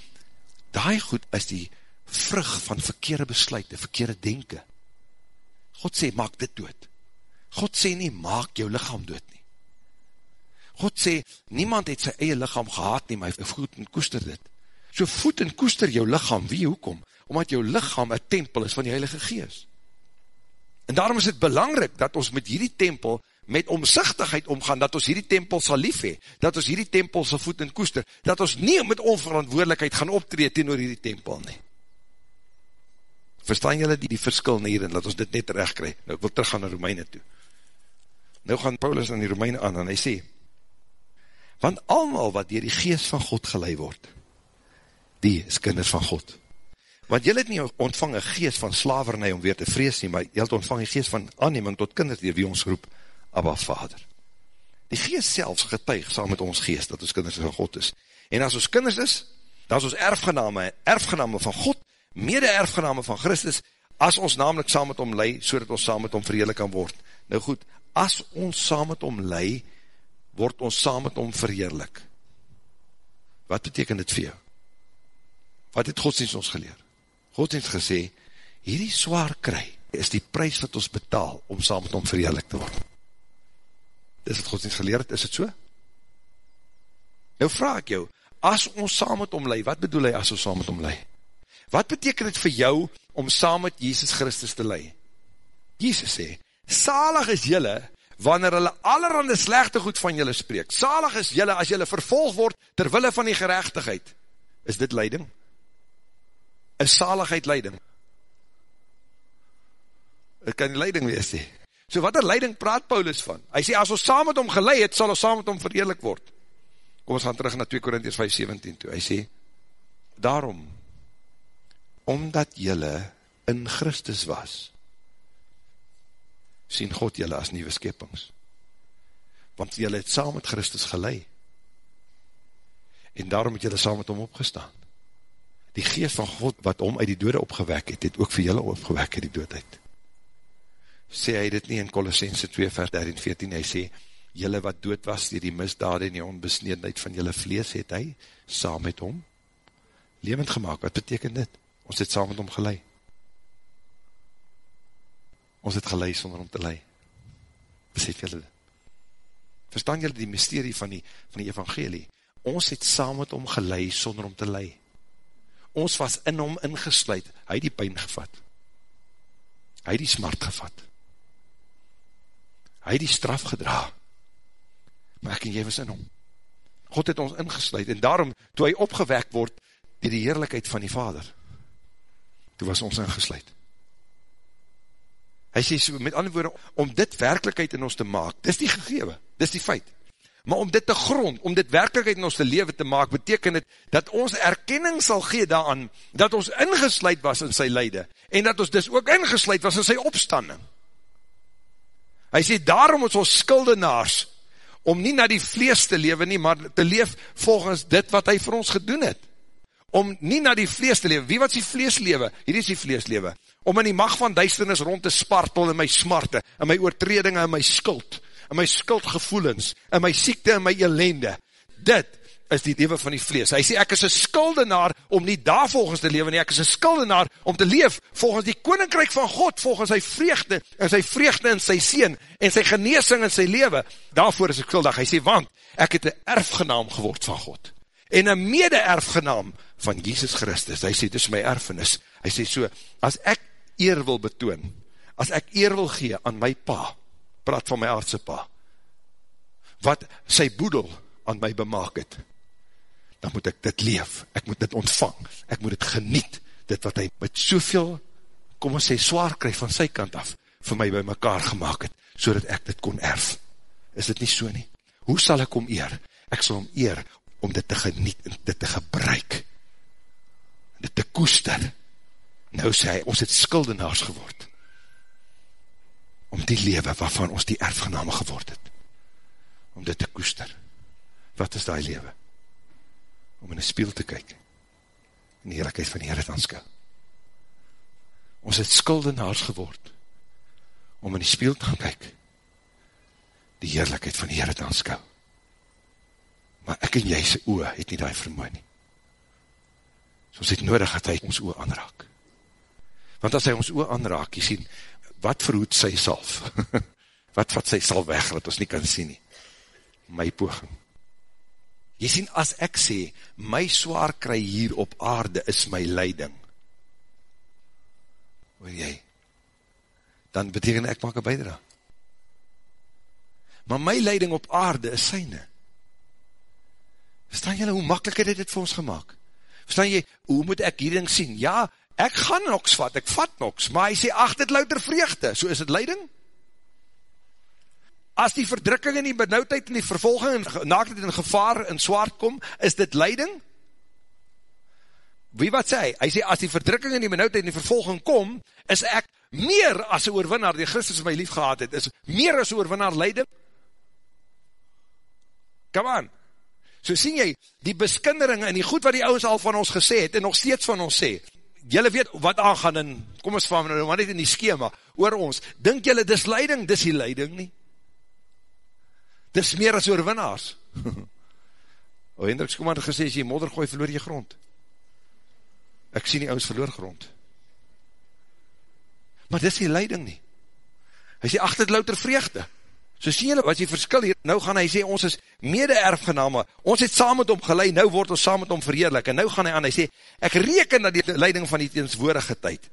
daai goed is die vrug van verkeerde besluit, verkeerde denken. God sê, maak dit dood. God sê nie, maak jou lichaam dood nie. God sê, niemand het sy eie lichaam gehad nie, maar hy voed en koester dit. So voed en koester jou lichaam, wie, hoekom? Omdat jou lichaam een tempel is van die Heilige Gees. En daarom is het belangrijk, dat ons met hierdie tempel, met omzichtigheid omgaan, dat ons hierdie tempel sal lief hee, dat ons hierdie tempel sal voed en koester, dat ons nie met onverantwoordelikheid gaan optreed teen oor hierdie tempel nie. Verstaan julle die, die verskil hierin, dat ons dit net terecht krijg? Nou, ek wil terug gaan na Romeine toe. Nou gaan Paulus aan die Romeine aan, en hy sê, want allemaal wat dier die geest van God gelei word, die is kinders van God. Want jylle het nie ontvang een geest van slavernij om weer te vrees nie, maar jylle het ontvang een geest van aanneming tot kinders, die wie ons roep, Abba Vader. Die geest selfs getuig saam met ons geest, dat ons kinders van God is. En as ons kinders is, dan is ons erfgename, erfgename van God, mede erfgename van Christus, as ons namelijk saam met hom lei, so ons saam met hom verheerlik kan word. Nou goed, as ons saam met hom lei, word ons saam met hom verheerlik. Wat beteken dit vir jou? Wat het godsdienst ons geleer? Godsdienst gesê, hierdie zwaar kry, is die prijs wat ons betaal, om saam met hom verheerlik te word. Dis wat geleer het, is het so? Nou vraag ek jou, as ons saam met hom lei, wat bedoel hy as ons saam met hom lei? Wat beteken het vir jou om saam met Jesus Christus te lei? Jesus sê, salig is jylle, wanneer hulle allerhande slechte goed van jylle spreek. Salig is jylle as jylle vervolg word, terwille van die gerechtigheid. Is dit leiding? Is saligheid leiding? Het kan die leiding wees, sê. So wat er leiding praat Paulus van? Hy sê, as ons saam met hom geleid het, sal ons saam met hom vereerlik word. Kom ons gaan terug na 2 Korinties 5, 17 toe. Hy sê, daarom, omdat jylle in Christus was, sien God jylle as nieuwe skepings. Want jylle het saam met Christus gelei. En daarom het jylle saam met hom opgestaan. Die geest van God wat hom uit die dode opgewek het, het ook vir jylle opgewek uit die doodheid. Sê hy dit nie in Colossense 2 vers 13 14, hy sê, jylle wat dood was dier die misdade en die onbesneedheid van jylle vlees, het hy saam met hom levend gemaakt. Wat beteken dit? Ons het saam met hom gelei. Ons het gelei sonder om te lei. Besef julle dit? Verstaan julle die mysterie van die, van die evangelie? Ons het saam met hom gelei sonder om te lei. Ons was in hom ingesluid. Hy die pijn gevat. Hy die smart gevat. Hy die straf gedra. Maar ek en jy was in hom. God het ons ingesluid en daarom, toe hy opgewek word, die die heerlijkheid van die vader, toe was ons ingesluid. Hy sê so, met ander woorde, om dit werkelijkheid in ons te maak, dis die gegewe, dis die feit. Maar om dit te grond, om dit werkelijkheid in ons te leven te maak, beteken het, dat ons erkenning sal gee daaraan, dat ons ingesluid was in sy leide, en dat ons dus ook ingesluid was in sy opstanding. Hy sê, daarom is ons skuldenaars, om nie na die vlees te leven nie, maar te leef volgens dit wat hy vir ons gedoen het om nie na die vlees te lewe, wie wat is die vlees lewe? Hier is die vlees lewe, om in die macht van duisternis rond te spartel in my smarte, in my oortredinge, in my skuld, in my skuldgevoelens, in my siekte, in my elende, dit is die lewe van die vlees, hy sê, ek is een skuldenaar om nie daar volgens te lewe nie, ek is een skuldenaar om te leef volgens die koninkryk van God, volgens sy vreugde, en sy vreugde in sy sien, en sy geneesing in sy lewe, daarvoor is ek skuldig, hy sê, want, ek het een erfgenaam geword van God, en een mede-erfgenaam van Jesus Christus. Hy sê, dit is my erfenis. Hy sê so, as ek eer wil betoon, as ek eer wil gee aan my pa, praat van my aardse pa, wat sy boedel aan my bemaak het, dan moet ek dit leef, ek moet dit ontvang, ek moet dit geniet, dit wat hy met soveel, kom ons sê, zwaar krijg van sy kant af, vir my by mekaar gemaakt het, so dat ek dit kon erf. Is dit nie so nie? Hoe sal ek om eer? Ek sal om eer, om dit te geniet, en dit te gebruik, dit te koester. Nou sê hy, ons het skuldenaars geword, om die lewe waarvan ons die erfgename geword het, om dit te koester. Wat is die lewe? Om in een spiel te kyk, en die heerlijkheid van die Heer het aanskou. Ons het skuldenaars geword, om in die spiel te gaan kyk, die heerlijkheid van die Heer te aanskou. Maar ek en jy sy oe het nie die vermoe nie. So ons het nodig dat hy ons oe aanraak. Want as hy ons oe aanraak, jy sien, wat verhoed sy salf? wat vat sy salf weg, wat ons nie kan sien nie? My poging. Jy sien, as ek sê, my zwaar kry hier op aarde is my leiding. Hoor jy? Dan beteken ek maak een bijdra. Maar my leiding op aarde is syne. Verstaan jylle hoe makkelijk het dit vir ons gemaakt? Verstaan jy, hoe moet ek hierding sien? Ja, ek gaan noks vat, ek vat noks, maar hy sê, ach, dit louter vreugde, so is het leiding? As die verdrukking en die benauwdheid en die vervolging en naaktheid en gevaar en zwaard kom, is dit leiding? Wie wat sê hy? Hy sê, as die verdrukking en die benauwdheid en die vervolging kom, is ek meer as een oorwinnaar, die Christus my lief gehad het, is meer as een oorwinnaar leiding? Come on. So sien jy, die beskindering en die goed wat die ouwens al van ons gesê het, en nog steeds van ons sê, jylle weet wat aangaan in, kom ons van, maar net in die schema, oor ons, dink jylle, dis leiding, dis die leiding nie. Dis meer as oorwinnaars. o, Hendriks kom aan gesê, as jy modder gooi, verloor jy grond. Ek sien die ouwens verloor grond. Maar dis die leiding nie. Hy sê, ach, dit louter vreugde. So sien julle wat die verskil hier, nou gaan hy sê, ons is mede-erfgename, ons het saam met hom gelei, nou word ons saam met hom verheerlik, en nou gaan hy aan, hy sê, ek reken dat die leiding van die teenswoordige tyd,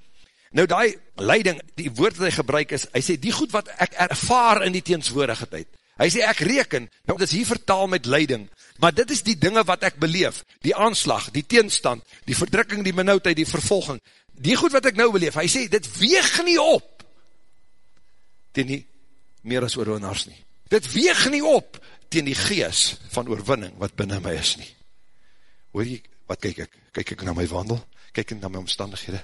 nou die leiding, die woord wat hy gebruik is, hy sê, die goed wat ek ervaar in die teenswoordige tyd, hy sê, ek reken, nou dit is hier vertaal met leiding, maar dit is die dinge wat ek beleef, die aanslag, die teenstand, die verdrukking, die benauwdheid, die vervolging, die goed wat ek nou beleef, hy sê, dit weeg nie op, ten die meer as oorwinnaars nie. Dit weeg nie op teen die gees van oorwinning wat binnen my is nie. Hoor jy, wat kyk ek? Kyk ek na my wandel? Kyk ek na my omstandighede?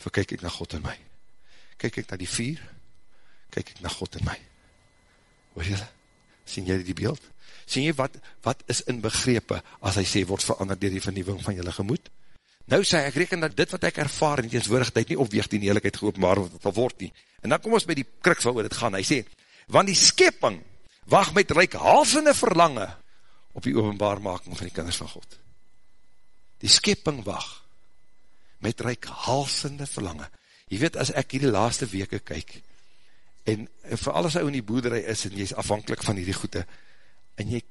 Of kyk ek na God in my? Kyk ek na die vier? Kyk ek na God in my? Hoor jy? Sien jy die beeld? Sien jy wat, wat is in begrepe as hy sê, word veranderd dier die vernieuwing van jylle gemoed? Nou sê ek reken dat dit wat ek ervaar in die teenswoordigheid nie opweeg die heerlijkheid geopenbaar word nie. En dan kom ons by die kruks waar dit gaan. Hy sê, want die skepping wacht met reikhalsende verlange op die openbaarmaking van die kinders van God. Die skepping wacht met reikhalsende verlange. Jy weet, as ek hier die laaste weke kyk, en vir alles ou in die boerderij is, en jy is afhankelijk van die goede, en jy,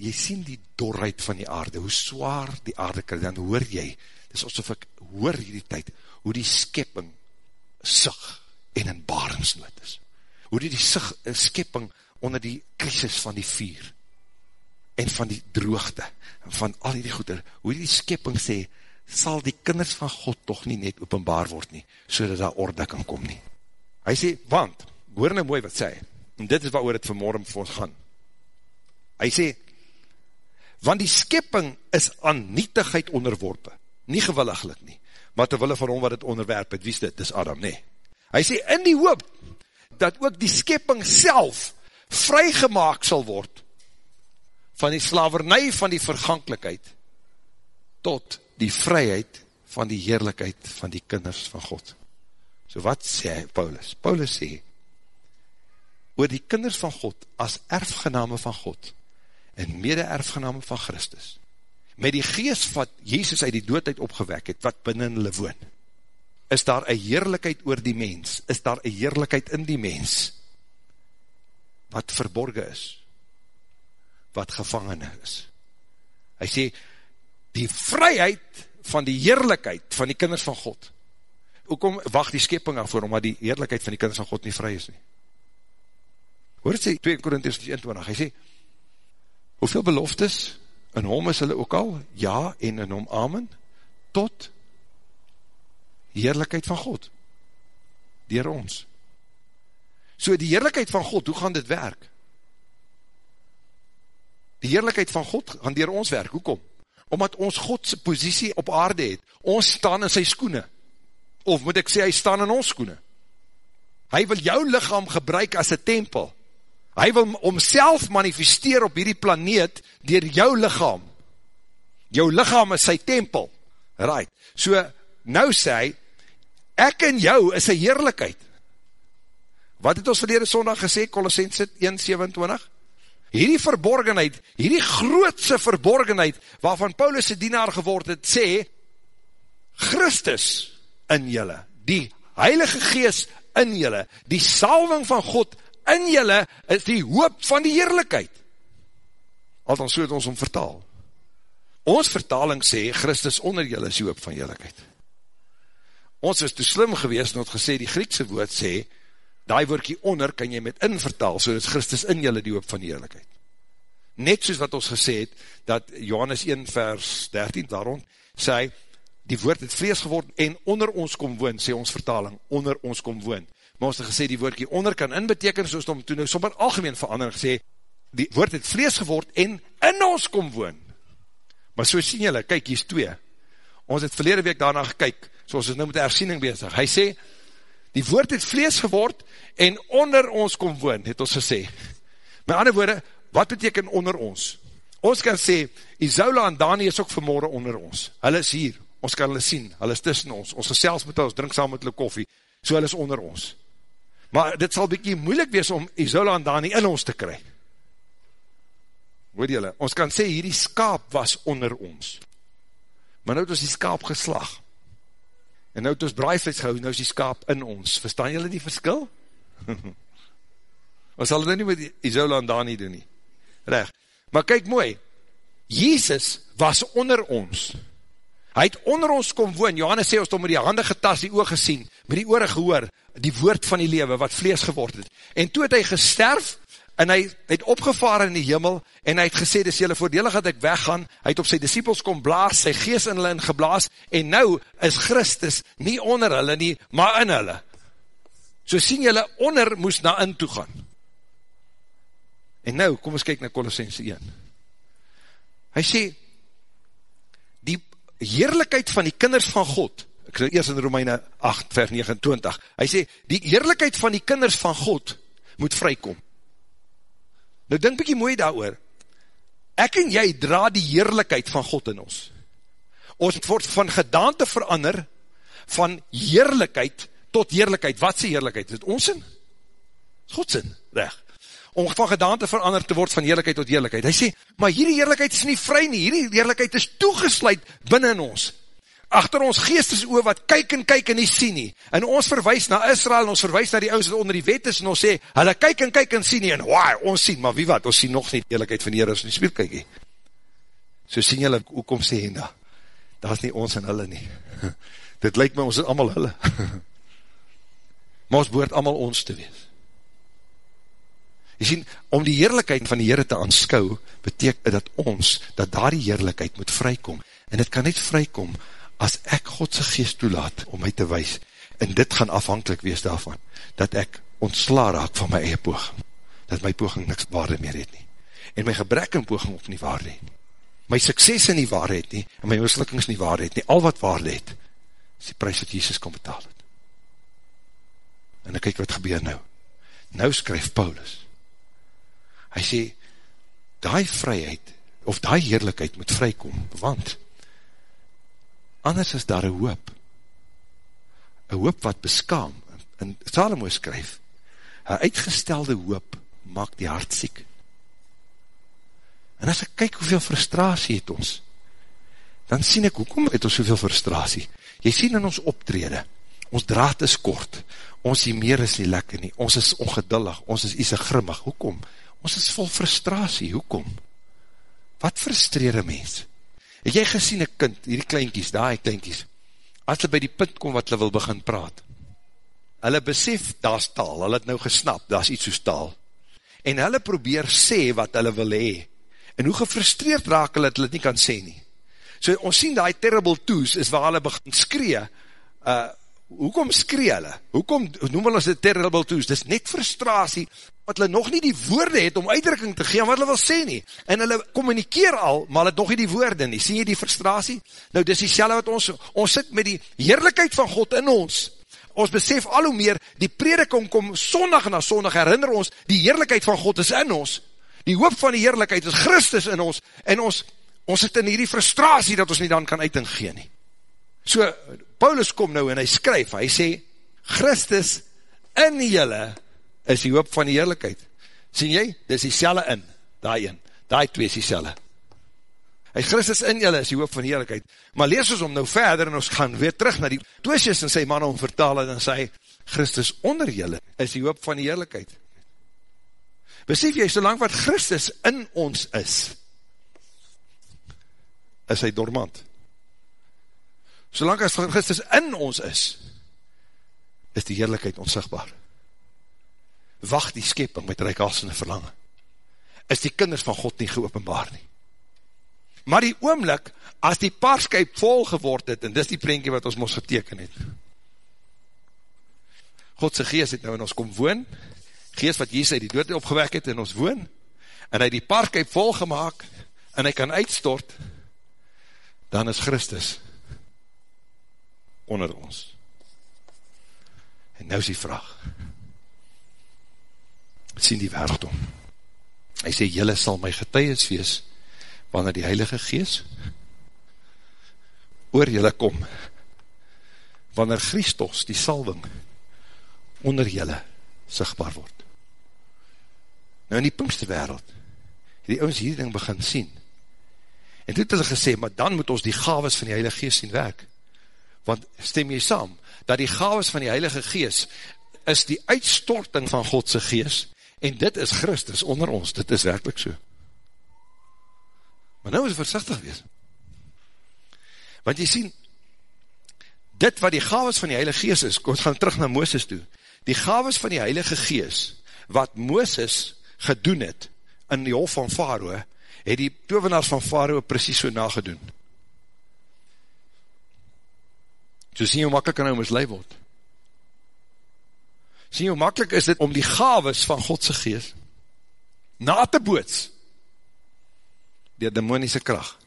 jy sien die dorheid van die aarde, hoe zwaar die aarde kan, dan hoor jy, dis asof ek hoor hierdie tyd, hoe die skepping sig, en in baringsnood is. Hoe die, die sig, eh, skepping onder die krisis van die vuur, en van die droogte, en van al die goeder, hoe die skepping sê, sal die kinders van God toch nie net openbaar word nie, so dat daar orde kan kom nie. Hy sê, want, hoor nou mooi wat sê, en dit is wat oor het vanmorgen vir ons gaan. Hy sê, want die skepping is aan nietigheid onderworpe, nie gewilliglik nie, maar terwille van hom wat het onderwerp het, wie is dit? Dis Adam, nee. Hy sê, in die hoop, dat ook die skepping self vrygemaak sal word van die slavernij van die vergankelijkheid tot die vryheid van die heerlijkheid van die kinders van God. So wat sê Paulus? Paulus sê, oor die kinders van God as erfgename van God en mede-erfgename van Christus, met die geest wat Jezus uit die doodheid opgewek het, wat binnen hulle woon, is daar een heerlijkheid oor die mens, is daar een heerlijkheid in die mens, wat verborgen is, wat gevangene is. Hy sê, die vryheid van die heerlijkheid van die kinders van God, hoekom wacht die skeping af voor, omdat die heerlijkheid van die kinders van God nie vry is nie? Hoor het sê, 2 Korinties 21, hy sê, hoeveel beloftes, in hom is hulle ook al, ja, en in hom amen, tot heerlijkheid van God, dier ons. So die heerlijkheid van God, hoe gaan dit werk? Die heerlijkheid van God gaan dier ons werk, hoekom? Omdat ons Godse posiesie op aarde het, ons staan in sy skoene, of moet ek sê, hy staan in ons skoene. Hy wil jou lichaam gebruik as een tempel, hy wil homself manifesteer op hierdie planeet, dier jou lichaam. Jou lichaam is sy tempel, right, so, nou sê hy, ek en jou is een heerlijkheid. Wat het ons verlede sondag gesê, Colossense 1,27? hierdie verborgenheid, hierdie grootse verborgenheid, waarvan Paulus die dienaar geword het, sê, Christus in julle, die heilige gees in julle, die salving van God in julle, is die hoop van die heerlijkheid. Althans, so het ons om vertaal. Ons vertaling sê, Christus onder julle is die hoop van heerlijkheid. Ons is te slim gewees, en het gesê, die Griekse woord sê, die woordkie onder kan jy met in vertaal, so is Christus in julle die hoop van die eerlijkheid. Net soos wat ons gesê het, dat Johannes 1 vers 13 daarom, sê, die woord het vlees geword en onder ons kom woon, sê ons vertaling, onder ons kom woon. Maar ons het gesê, die woordkie onder kan in beteken, soos om toen nou sommer algemeen verander, gesê, die woord het vlees geword en in ons kom woon. Maar so sien jylle, kyk, hier is twee. Ons het verlede week daarna gekyk, soos ons nou met die ersiening bezig. Hy sê, die woord het vlees geword en onder ons kom woon, het ons gesê. Met ander woorde, wat beteken onder ons? Ons kan sê, Isola en Dani is ook vanmorgen onder ons. Hulle is hier, ons kan hulle sien, hulle is tussen ons, ons gesels met ons, drink saam met hulle koffie, so hulle is onder ons. Maar dit sal bykie moeilik wees om Isola en Dani in ons te kry. Hoor jylle, ons kan sê, hierdie skaap was onder ons. Maar nou het ons die skaap geslag. En nou het ons braaivlees gehou, nou is die skaap in ons. Verstaan julle die verskil? ons sal dit nou nie met Isola en Dani doen nie. Reg. Maar kyk mooi, Jesus was onder ons. Hy het onder ons kom woon, Johannes sê ons het om die hande getas, die oog gesien, met die oore gehoor, die woord van die lewe, wat vlees geword het. En toe het hy gesterf, en hy het opgevaar in die hemel, en hy het gesê, dis jylle voordelig dat ek weggaan, hy het op sy disciples kom blaas, sy geest in hulle ingeblaas, en nou is Christus nie onder hulle nie, maar in hulle. So sien jylle, onder moes na in toe gaan. En nou, kom ons kyk na Colossense 1. Hy sê, heerlijkheid van die kinders van God, ek sê eerst in Romeine 8 vers 29, hy sê, die heerlijkheid van die kinders van God moet vrykom. Nou denk bykie mooi daar oor, ek en jy dra die heerlijkheid van God in ons. Ons word van gedaante verander, van heerlijkheid tot heerlijkheid. Wat is heerlijkheid? Is het ons sin? Godsin, recht om van gedaante verander te word van heerlijkheid tot heerlijkheid. Hy sê, maar hierdie heerlijkheid is nie vry nie, hierdie heerlijkheid is toegesluit binnen ons. Achter ons geest is oor wat kyk en kyk en nie sien nie. En ons verwijs na Israel, en ons verwijs na die ouders wat onder die wet is, en ons sê, hulle kyk en kyk en sien nie, en waai, ons sien, maar wie wat, ons sien nog nie die heerlijkheid van die Heer, as ons nie spiel kyk nie. So sien julle, hoe kom sê hen daar? Daar is nie ons en hulle nie. Dit lyk my, ons is allemaal hulle. maar ons behoort allemaal ons te wees. Jy sien, om die heerlijkheid van die Heere te aanskou, beteken dat ons, dat daar die heerlijkheid moet vrykom. En het kan net vrykom, as ek Godse geest toelaat, om my te wees, en dit gaan afhankelijk wees daarvan, dat ek ontsla raak van my eie poging, dat my poging niks waarde meer het nie, en my gebrek in poging ook nie waarde het nie, my sukses in die waarde het nie, en my mislukkings nie waarde het nie, al wat waarde het, is die prijs wat Jesus kon betaal het. En dan kyk wat gebeur nou. Nou skryf Paulus, hy sê, die vryheid, of die heerlijkheid moet vrykom, want, anders is daar een hoop, een hoop wat beskaam, en Salomo skryf, een uitgestelde hoop, maak die hart siek, en as ek kyk hoeveel frustratie het ons, dan sien ek, hoekom het ons soveel frustratie, jy sien in ons optrede, ons draad is kort, ons die meer is nie lekker nie, ons is ongedullig, ons is iets grimmig, hoekom? Ons is vol frustratie, hoekom? Wat frustreer een mens? Het jy gesien een kind, hierdie kleinkies, daar die kleinkies, as hulle by die punt kom wat hulle wil begin praat, hulle besef, daar is taal, hulle het nou gesnap, daar is iets soos taal, en hulle probeer sê wat hulle wil hee, en hoe gefrustreerd raak hulle, dat hulle het nie kan sê nie. So ons sien die terrible twos, is waar hulle begin skree, uh, hoekom skree hulle? Hoekom noem hulle ons die terrible twos? Dis net frustratie, wat hulle nog nie die woorde het om uitdrukking te gee wat hulle wil sê nie. En hulle communikeer al, maar hulle het nog nie die woorde nie. Sien jy die frustratie? Nou, dis die wat ons, ons sit met die heerlijkheid van God in ons. Ons besef al hoe meer, die prediking kom sondag na sondag, herinner ons, die heerlijkheid van God is in ons. Die hoop van die heerlijkheid is Christus in ons, en ons, ons sit in hierdie frustratie, dat ons nie dan kan uiting gee nie. So, Paulus kom nou en hy skryf, hy sê, Christus in jylle is die hoop van die heerlijkheid. Sien jy? Dis die selle in, daai een. Daai twee is die selle. Hy Christus in julle is die hoop van die heerlijkheid. Maar lees ons om nou verder en ons gaan weer terug na die toosjes en sy man om vertaal en sy Christus onder julle is die hoop van die heerlijkheid. Besef jy, solang wat Christus in ons is, is hy dormant. Solang as Christus in ons is, is die heerlijkheid onsigbaar wacht die skeping met reikhalsende verlange. Is die kinders van God nie geopenbaar nie. Maar die oomlik, as die paarskuip vol geword het, en dis die prentje wat ons ons geteken het, Godse geest het nou in ons kom woon, geest wat Jesus uit die dood opgewek het in ons woon, en hy die paarskuip vol gemaakt, en hy kan uitstort, dan is Christus onder ons. En nou is die vraag, sien die wereld om. Hy sê, jylle sal my getuies wees, wanneer die Heilige Gees oor jylle kom, wanneer Christus, die salving, onder jylle sigtbaar word. Nou in die pinkste wereld, die ons hierdie ding begin sien, en toe het hulle gesê, maar dan moet ons die gaves van die Heilige Gees sien werk, want stem jy saam, dat die gaves van die Heilige Gees, is die uitstorting van Godse Gees, En dit is Christus onder ons, dit is werkelijk so. Maar nou is versichtig wees. Want jy sien, dit wat die gaves van die Heilige Gees is, ons gaan terug na Mooses toe, die gaves van die Heilige Gees, wat Mooses gedoen het, in die hof van Faroe, het die tovenaars van Faroe precies so nagedoen. So sien jy makkelijk kan nou mislui word sien hoe makkelijk is dit om die gaves van Godse geest na te boots dier demoniese kracht.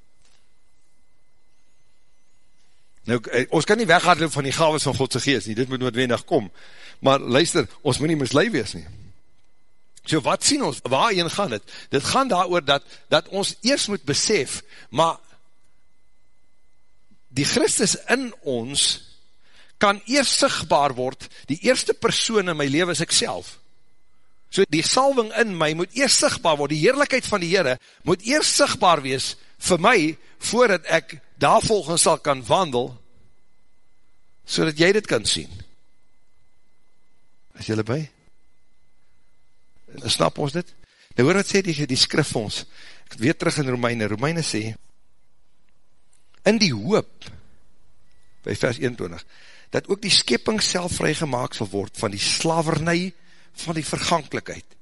Nou, eh, ons kan nie weghaarloop van die gaves van Godse geest nie, dit moet noodwendig kom, maar luister, ons moet nie mislui wees nie. So wat sien ons, waarin gaan dit? Dit gaan daar dat, dat ons eers moet besef, maar die Christus in ons kan eers sigtbaar word, die eerste persoon in my leven is ek self. So die salving in my moet eers sigtbaar word, die heerlijkheid van die Heere moet eers sigtbaar wees vir my, voordat ek daar volgens sal kan wandel, so dat jy dit kan sien. Is jylle by? Snap ons dit? Nou hoor wat sê die, die skrif ons, ek weet terug in Romeine, Romeine sê, in die hoop, by vers 21, dat ook die skepping self vrygemaak sal word van die slavernij van die vergankelijkheid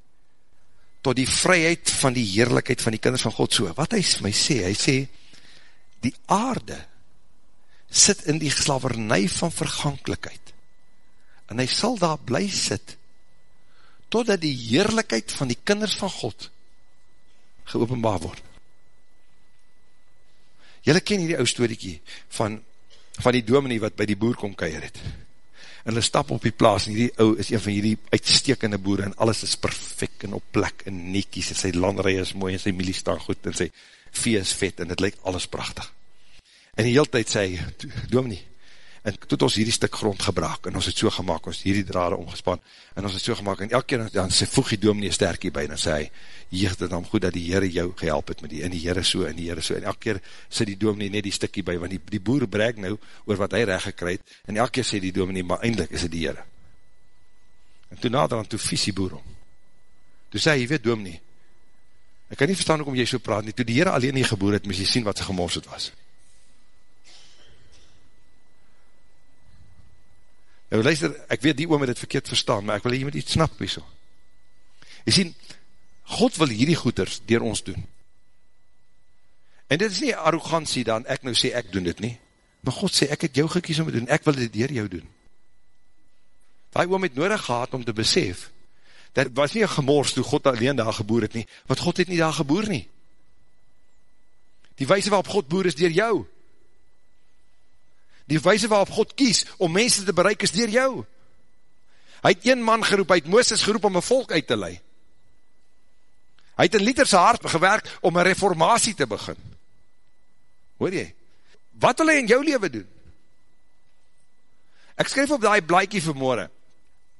tot die vryheid van die heerlijkheid van die kinders van God so. Wat hy my sê, hy sê, die aarde sit in die slavernij van vergankelijkheid en hy sal daar bly sit totdat die heerlijkheid van die kinders van God geopenbaar word. Julle ken hierdie ou storiekie van van die dominee wat by die boer kom keier het. En hulle stap op die plaas, en hierdie ou is een van hierdie uitstekende boere, en alles is perfect en op plek, en nekies, en sy landrij is mooi, en sy milie staan goed, en sy vee is vet, en het lyk alles prachtig. En die hele tijd sê, dominee, en toe het ons hierdie stuk grond gebraak, en ons het so gemaakt, ons hierdie drade omgespan, en ons het so gemaakt, en elke keer, dan sê, voeg die dominee sterkie by, en dan sê hy, jeug dit dan goed, dat die Heere jou gehelp het met die, en die Heere so, en die Heere so, en elke keer sê die dominee net die stukkie by, want die, die boer breek nou, oor wat hy recht gekryd, en elke keer sê die dominee, maar eindelijk is het die Heere. En toe nader aan, toe vies die boer om. Toe sê hy, jy weet dominee, ek kan nie verstaan ook om jy so praat nie, toe die Heere alleen nie geboer het, moes jy sien wat sy gemors het was. Nou luister, ek weet die oom het het verkeerd verstaan, maar ek wil jy met iets snap, wees so. Jy sien, God wil hierdie goeders dier ons doen. En dit is nie arrogantie dan, ek nou sê ek doen dit nie, maar God sê, ek het jou gekies om te doen, ek wil dit dier jou doen. Die oom het nodig gehad om te besef, dat was nie een gemors toe God alleen daar geboor het nie, want God het nie daar geboor nie. Die wijze waarop God boer is dier jou. Die wijze waarop God kies om mense te bereik is dier jou. Hy het een man geroep, hy het Mooses geroep om een volk uit te lei. Hy het in Literse hart gewerk om een reformatie te begin. Hoor jy? Wat wil hy in jou leven doen? Ek skryf op die blaaikie vanmorgen.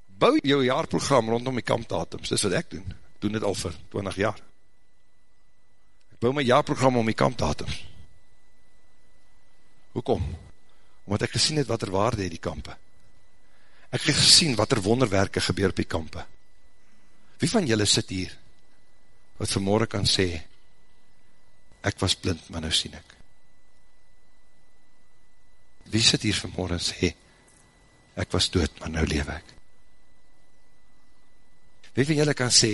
Bou jou jaarprogram rondom die kampdatums, dis wat ek doen. Ek doen dit al vir 20 jaar bou my jaarprogram om die kampdatums. Hoekom? Omdat ek gesien het wat er waarde het die kampe. Ek het gesien wat er wonderwerke gebeur op die kampe. Wie van julle sit hier, wat vanmorgen kan sê, ek was blind, maar nou sien ek. Wie sit hier vanmorgen en sê, ek was dood, maar nou leef ek. Wie van julle kan sê,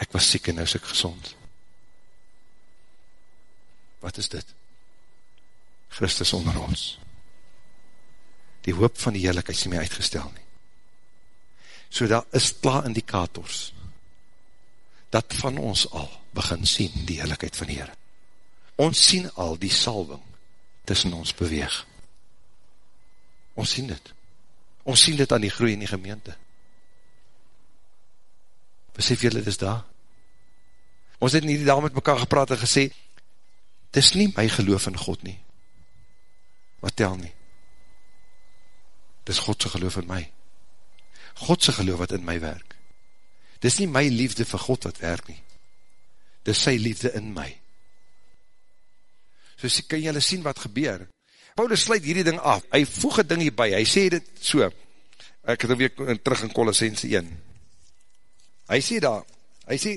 ek was siek en nou is ek gezond. Wat is dit? Christus onder ons. Die hoop van die heerlijkheid is nie meer uitgestel nie. So daar is pla indikators, dat van ons al begin sien die heerlijkheid van die Heere. Ons sien al die salving tussen ons beweeg. Ons sien dit. Ons sien dit aan die groei in die gemeente. Besef julle, dit is daar. Ons het nie die daar met mekaar gepraat en gesê, Het is nie my geloof in God nie. Wat tel nie? Het is Godse geloof in my. Godse geloof wat in my werk. Het is nie my liefde vir God wat werk nie. Het is sy liefde in my. So kan jylle sien wat gebeur. Paulus sluit hierdie ding af. Hy voeg een ding hierby. Hy sê dit so. Ek het weer terug in Colossense 1. Hy sê daar, hy sê,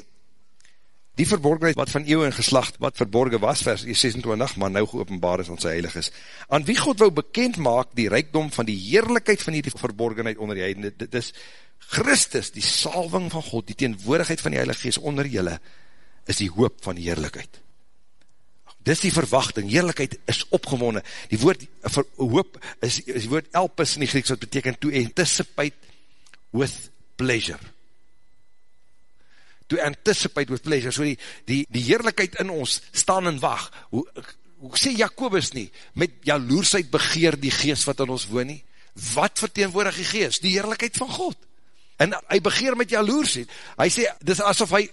Die verborgenheid wat van eeuw en geslacht, wat verborgen was, vers 26, maar nou geopenbaar is ons heilig is. Aan wie God wou bekend maak, die rijkdom van die heerlijkheid van die verborgenheid onder die heidende, dit is Christus, die salving van God, die teenwoordigheid van die heilige geest onder jylle, is die hoop van die heerlijkheid. Dit is die verwachting, heerlijkheid is opgewonnen. Die woord ver, hoop is, is die woord elpis in die Grieks, wat betekent to anticipate with pleasure to anticipate with pleasure, so die, die, die heerlijkheid in ons staan en wacht, hoe, hoe sê Jacobus nie, met jaloersheid begeer die geest wat in ons woon nie, wat verteenwoordig die geest? Die heerlijkheid van God, en hy begeer met jaloersheid, hy sê, dis asof hy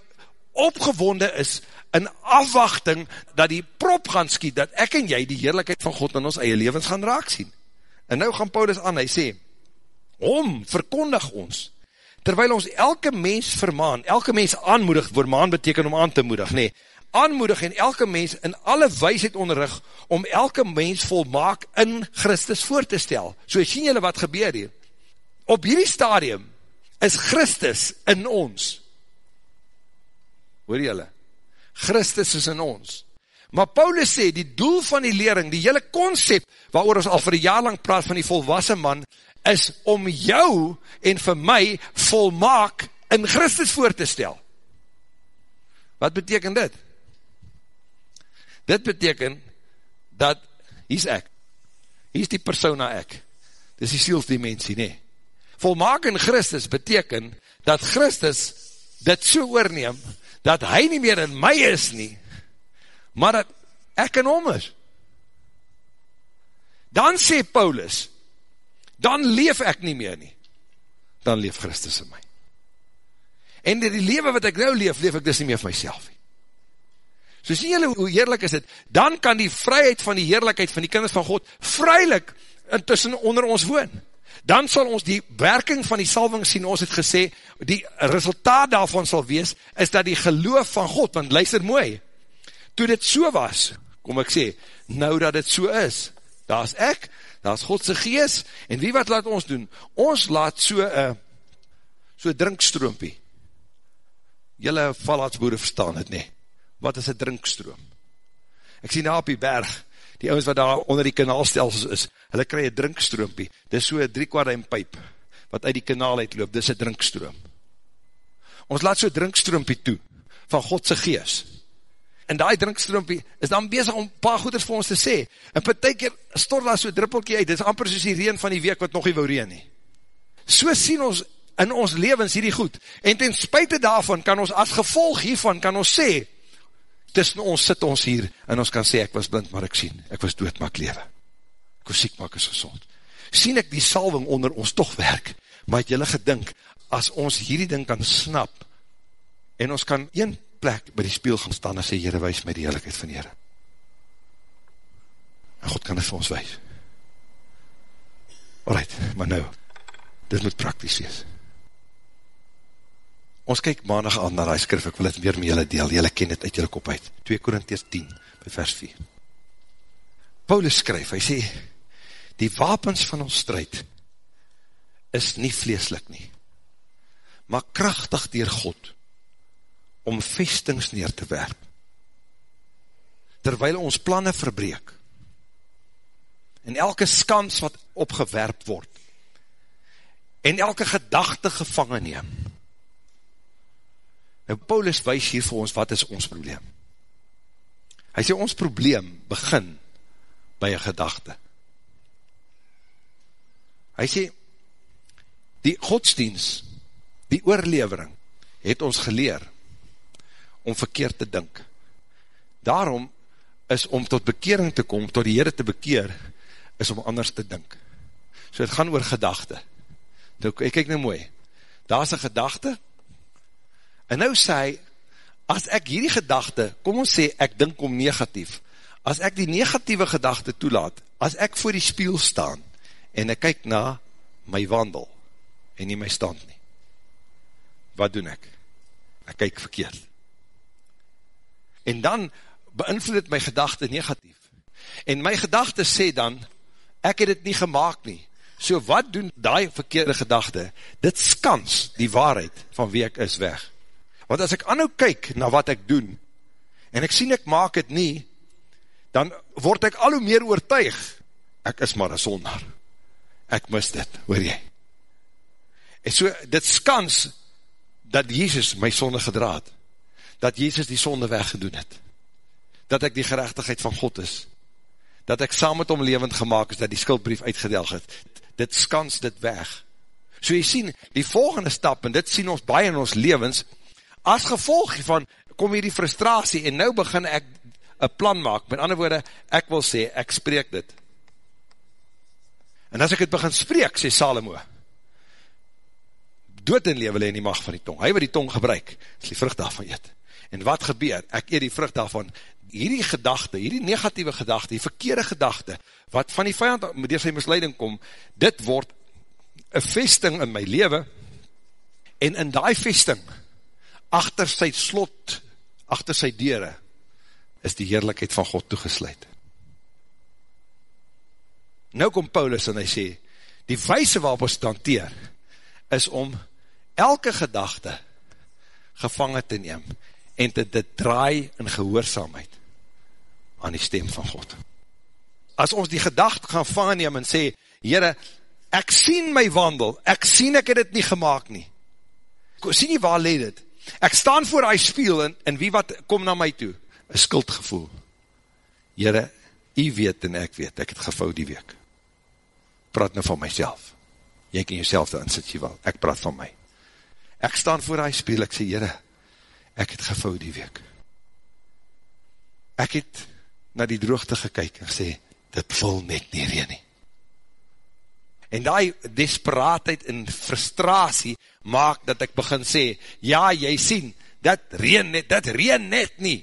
opgewonde is, in afwachting, dat die prop gaan skiet, dat ek en jy die heerlijkheid van God in ons eie levens gaan raak sien, en nou gaan Paulus aan, hy sê, om, verkondig ons, terwyl ons elke mens vermaan, elke mens aanmoedig, vermaan beteken om aan te moedig, nee, aanmoedig en elke mens in alle wijsheid onderrig, om elke mens volmaak in Christus voor te stel. So sien julle wat gebeur hier. Op hierdie stadium is Christus in ons. Hoor julle? Christus is in ons. Maar Paulus sê, die doel van die lering, die hele concept, waar ons al vir een jaar lang praat van die volwassen man, is om jou en vir my volmaak in Christus voor te stel. Wat beteken dit? Dit beteken dat, hier is ek, hier is die persona ek, dit is die sielsdimensie, nee. Volmaak in Christus beteken dat Christus dit so oorneem, dat hy nie meer in my is nie, maar dat ek in hom is. Dan sê Paulus, dan leef ek nie meer nie. Dan leef Christus in my. En die leven wat ek nou leef, leef ek dus nie meer vir myself. So sien julle hoe heerlijk is dit, dan kan die vryheid van die heerlijkheid van die kinders van God vrylik intussen onder ons woon. Dan sal ons die werking van die salving sien, ons het gesê, die resultaat daarvan sal wees, is dat die geloof van God, want luister mooi, toe dit so was, kom ek sê, nou dat dit so is, daar is ek, daar is Godse gees, en wie wat laat ons doen? Ons laat so een so drinkstroompie. Julle valhaatsboere verstaan het nie. Wat is een drinkstroom? Ek sien na op die berg, die ouwens wat daar onder die kanaalstelsels is, hulle krij een drinkstroompie, dit is so een driekwaardein pyp, wat uit die kanaal uitloop, dit is een drinkstroom. Ons laat so drinkstroompie toe, van Godse gees. En die drinkstroompie is dan bezig om paar goeders vir ons te sê. En per ty keer stort daar so druppelkie uit, dit is amper soos die reen van die week wat nog nie wou reen nie. So sien ons in ons levens hierdie goed. En ten spuite daarvan kan ons, as gevolg hiervan, kan ons sê, tussen ons sit ons hier, en ons kan sê, ek was blind, maar ek sien, ek was dood, maar ek lewe. Ek was siek, maar ek is gezond. Sien ek die salving onder ons toch werk, maar het jylle gedink, as ons hierdie ding kan snap, en ons kan een plek by die spiel gaan staan en sê, Heere, wees my die heerlijkheid van Heere. En God kan dit vir ons wees. Alright, maar nou, dit moet praktisch wees. Ons kyk maandag aan na die skrif, ek wil dit weer met julle deel, julle ken dit uit julle kop uit. 2 Korinties 10, by vers 4. Paulus skryf, hy sê, die wapens van ons strijd is nie vleeslik nie, maar krachtig dier God, om vestings neer te werp, terwyl ons planne verbreek, en elke skans wat opgewerp word, en elke gedachte gevangen neem. Nou Paulus wees hier vir ons, wat is ons probleem? Hy sê, ons probleem begin by een gedachte. Hy sê, die godsdienst, die oorlevering, het ons geleer, om verkeerd te dink. Daarom is om tot bekering te kom, tot die Heere te bekeer, is om anders te dink. So het gaan oor gedachte. Nou, ek kyk nou mooi, daar is een gedachte, en nou sê hy, as ek hierdie gedachte, kom ons sê, ek dink om negatief, as ek die negatieve gedachte toelaat, as ek voor die spiel staan, en ek kyk na my wandel, en nie my stand nie, wat doen ek? Ek kyk verkeerd en dan beïnvloed het my gedachte negatief. En my gedachte sê dan, ek het het nie gemaakt nie. So wat doen die verkeerde gedachte? Dit skans die waarheid van wie ek is weg. Want as ek anhou kyk na wat ek doen, en ek sien ek maak het nie, dan word ek al hoe meer oortuig, ek is maar een sonder. Ek mis dit, hoor jy? En so, dit skans, dat Jezus my sonde gedraad, dat Jezus die sonde weggedoen het, dat ek die gerechtigheid van God is, dat ek saam met hom levend gemaakt is, dat die skuldbrief uitgedelg het, dit skans dit weg. So jy sien, die volgende stap, en dit sien ons baie in ons levens, as gevolg van, kom hier die frustratie, en nou begin ek een plan maak, met ander woorde, ek wil sê, ek spreek dit. En as ek het begin spreek, sê Salomo, dood en lewe in die macht van die tong, hy wat die tong gebruik, is die vrucht daarvan eet. En wat gebeur? Ek eer die vrucht daarvan, hierdie gedachte, hierdie negatieve gedachte, die verkeerde gedachte, wat van die vijand die sy misleiding kom, dit word een vesting in my leven, en in die vesting, achter sy slot, achter sy dere, is die heerlijkheid van God toegesluit. Nou kom Paulus en hy sê, die wijse waarop ons tanteer, is om elke gedachte gevangen te neem, en te, te draai in gehoorzaamheid aan die stem van God. As ons die gedacht gaan vangen neem en sê, Heere, ek sien my wandel, ek sien ek het het nie gemaakt nie. Ek sien nie waar leed het. Ek staan voor hy spiel en, en wie wat kom na my toe? Een skuldgevoel. Heere, jy weet en ek weet, ek het gevou die week. Praat nou van myself. Jy kan jyself daar in sit jy wel. Ek praat van my. Ek staan voor hy spiel, ek sê, Heere, ek het gevou die week. Ek het na die droogte gekyk en sê, dit vol net nie reen nie. En die desperaatheid en frustratie maak dat ek begin sê, ja, jy sien, dit reen net, dit reen net nie.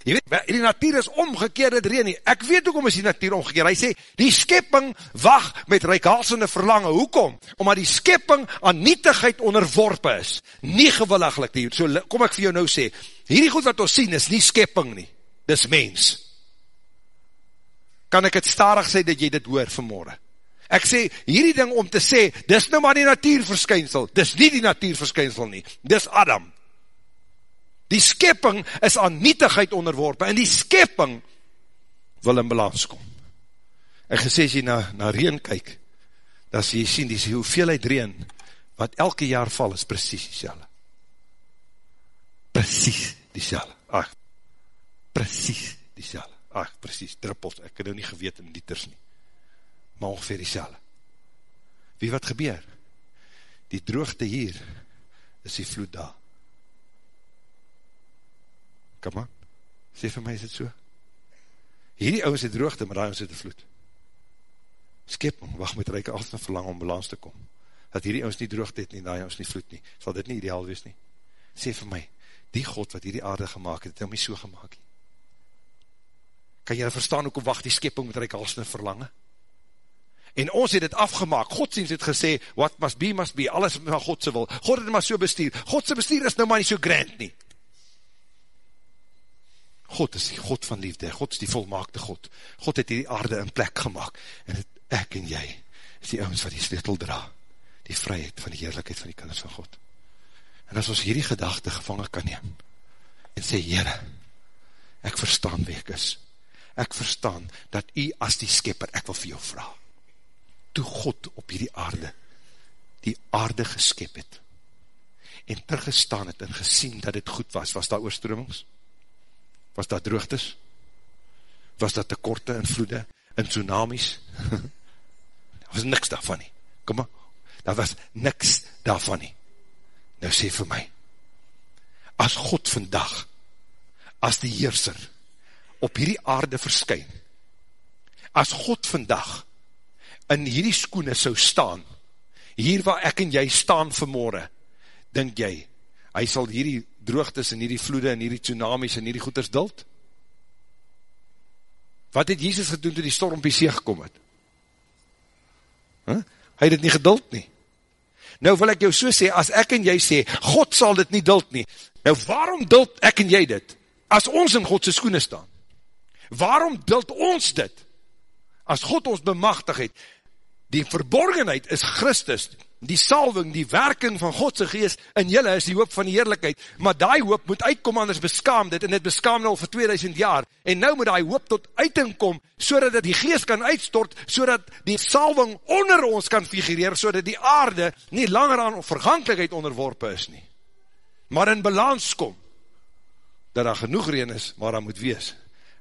Jy weet, die natuur is omgekeerd, het reen nie. Ek weet ook om is die natuur omgekeerd. Hy sê, die skepping wacht met reikhalsende verlange. Hoekom? Omdat die skepping aan nietigheid onderworpen is. Nie gewilliglik nie. So kom ek vir jou nou sê, hierdie goed wat ons sien is nie skepping nie. Dis mens. Kan ek het starig sê dat jy dit hoor vanmorgen? Ek sê, hierdie ding om te sê, dis nou maar die natuurverskynsel. Dis nie die natuurverskynsel nie. Dis Adam. Die skepping is aan nietigheid onderworpen, en die skepping wil in balans kom. En gesê as jy na, na reen kyk, dan sê jy sien die hoeveelheid reen, wat elke jaar val, is precies die selle. Precies die selle. Ach, precies die selle. Ach, precies, druppels, ek het nou nie geweet in liters nie. Maar ongeveer die selle. Wie wat gebeur? Die droogte hier, is die vloed daar. Kom aan, sê vir my, is het so? Hierdie ouwens het droogte, maar daar ouwens het vloed. Skeping, wacht met reike altijd verlang om balans te kom. Dat hierdie ouwens nie droogte het nie, daar ouwens nie vloed nie. Sal dit nie ideaal wees nie? Sê vir my, die God wat hierdie aarde gemaakt het, het hom nie so gemaakt nie. Kan jy verstaan hoe wacht die skepping met reike halsne verlange? En ons het het afgemaak, Godsdienst het gesê, what must be, must be, alles wat Godse wil. God het maar so bestuur. Godse bestuur is nou maar nie so grand nie. God is die God van liefde, God is die volmaakte God. God het die aarde in plek gemaakt, en het, ek en jy, is die ouwens wat die sleutel dra, die vryheid van die heerlijkheid van die kinders van God. En as ons hierdie gedachte gevangen kan neem, en sê, Heere, ek verstaan wie ek is, ek verstaan, dat u as die skepper, ek wil vir jou vraag, toe God op hierdie aarde, die aarde geskep het, en teruggestaan het, en gesien dat het goed was, was daar oorstromings? Was daar droogtes? Was daar tekorte en vloede, en tsunamies? daar was niks daarvan nie, kom maar, daar was niks daarvan nie, nou sê vir my, as God vandag, as die heerser, op hierdie aarde verskyn, as God vandag, in hierdie skoene sou staan, hier waar ek en jy staan vanmorgen, denk jy, hy sal hierdie droogtes en hierdie vloede en hierdie tsunamies en hierdie goeders dult? Wat het Jesus gedoen toe die storm op die see gekom het? Huh? Hy het het nie geduld nie. Nou wil ek jou so sê, as ek en jy sê, God sal dit nie duld nie, nou waarom duld ek en jy dit, as ons in Godse skoene staan? Waarom duld ons dit, as God ons bemachtig het? Die verborgenheid is Christus, die salving, die werking van Godse geest in jylle is die hoop van die heerlijkheid, maar die hoop moet uitkom, anders beskaam dit, en dit beskaam nou vir 2000 jaar, en nou moet die hoop tot uiting kom, so dat die geest kan uitstort, so dat die salving onder ons kan figureer, so dat die aarde nie langer aan vergankelijkheid onderworpen is nie, maar in balans kom, dat daar genoeg reen is, maar daar moet wees,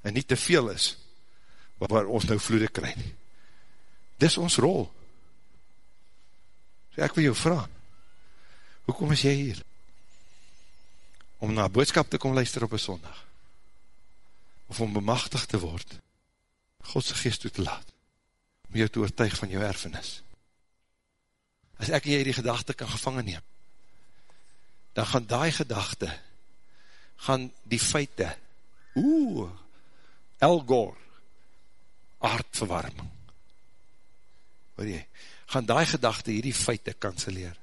en nie te veel is, waar ons nou vloede krijg. Dis ons rol, So ek wil jou vraag, hoekom is jy hier? Om na boodskap te kom luister op een sondag? Of om bemachtig te word, Godse geest toe te laat, om jou te oortuig van jou erfenis? As ek en jy die gedachte kan gevangen neem, dan gaan die gedachte, gaan die feite, oe, Elgor, aardverwarming, hoor jy, gaan die gedachte hierdie feite kanseleer.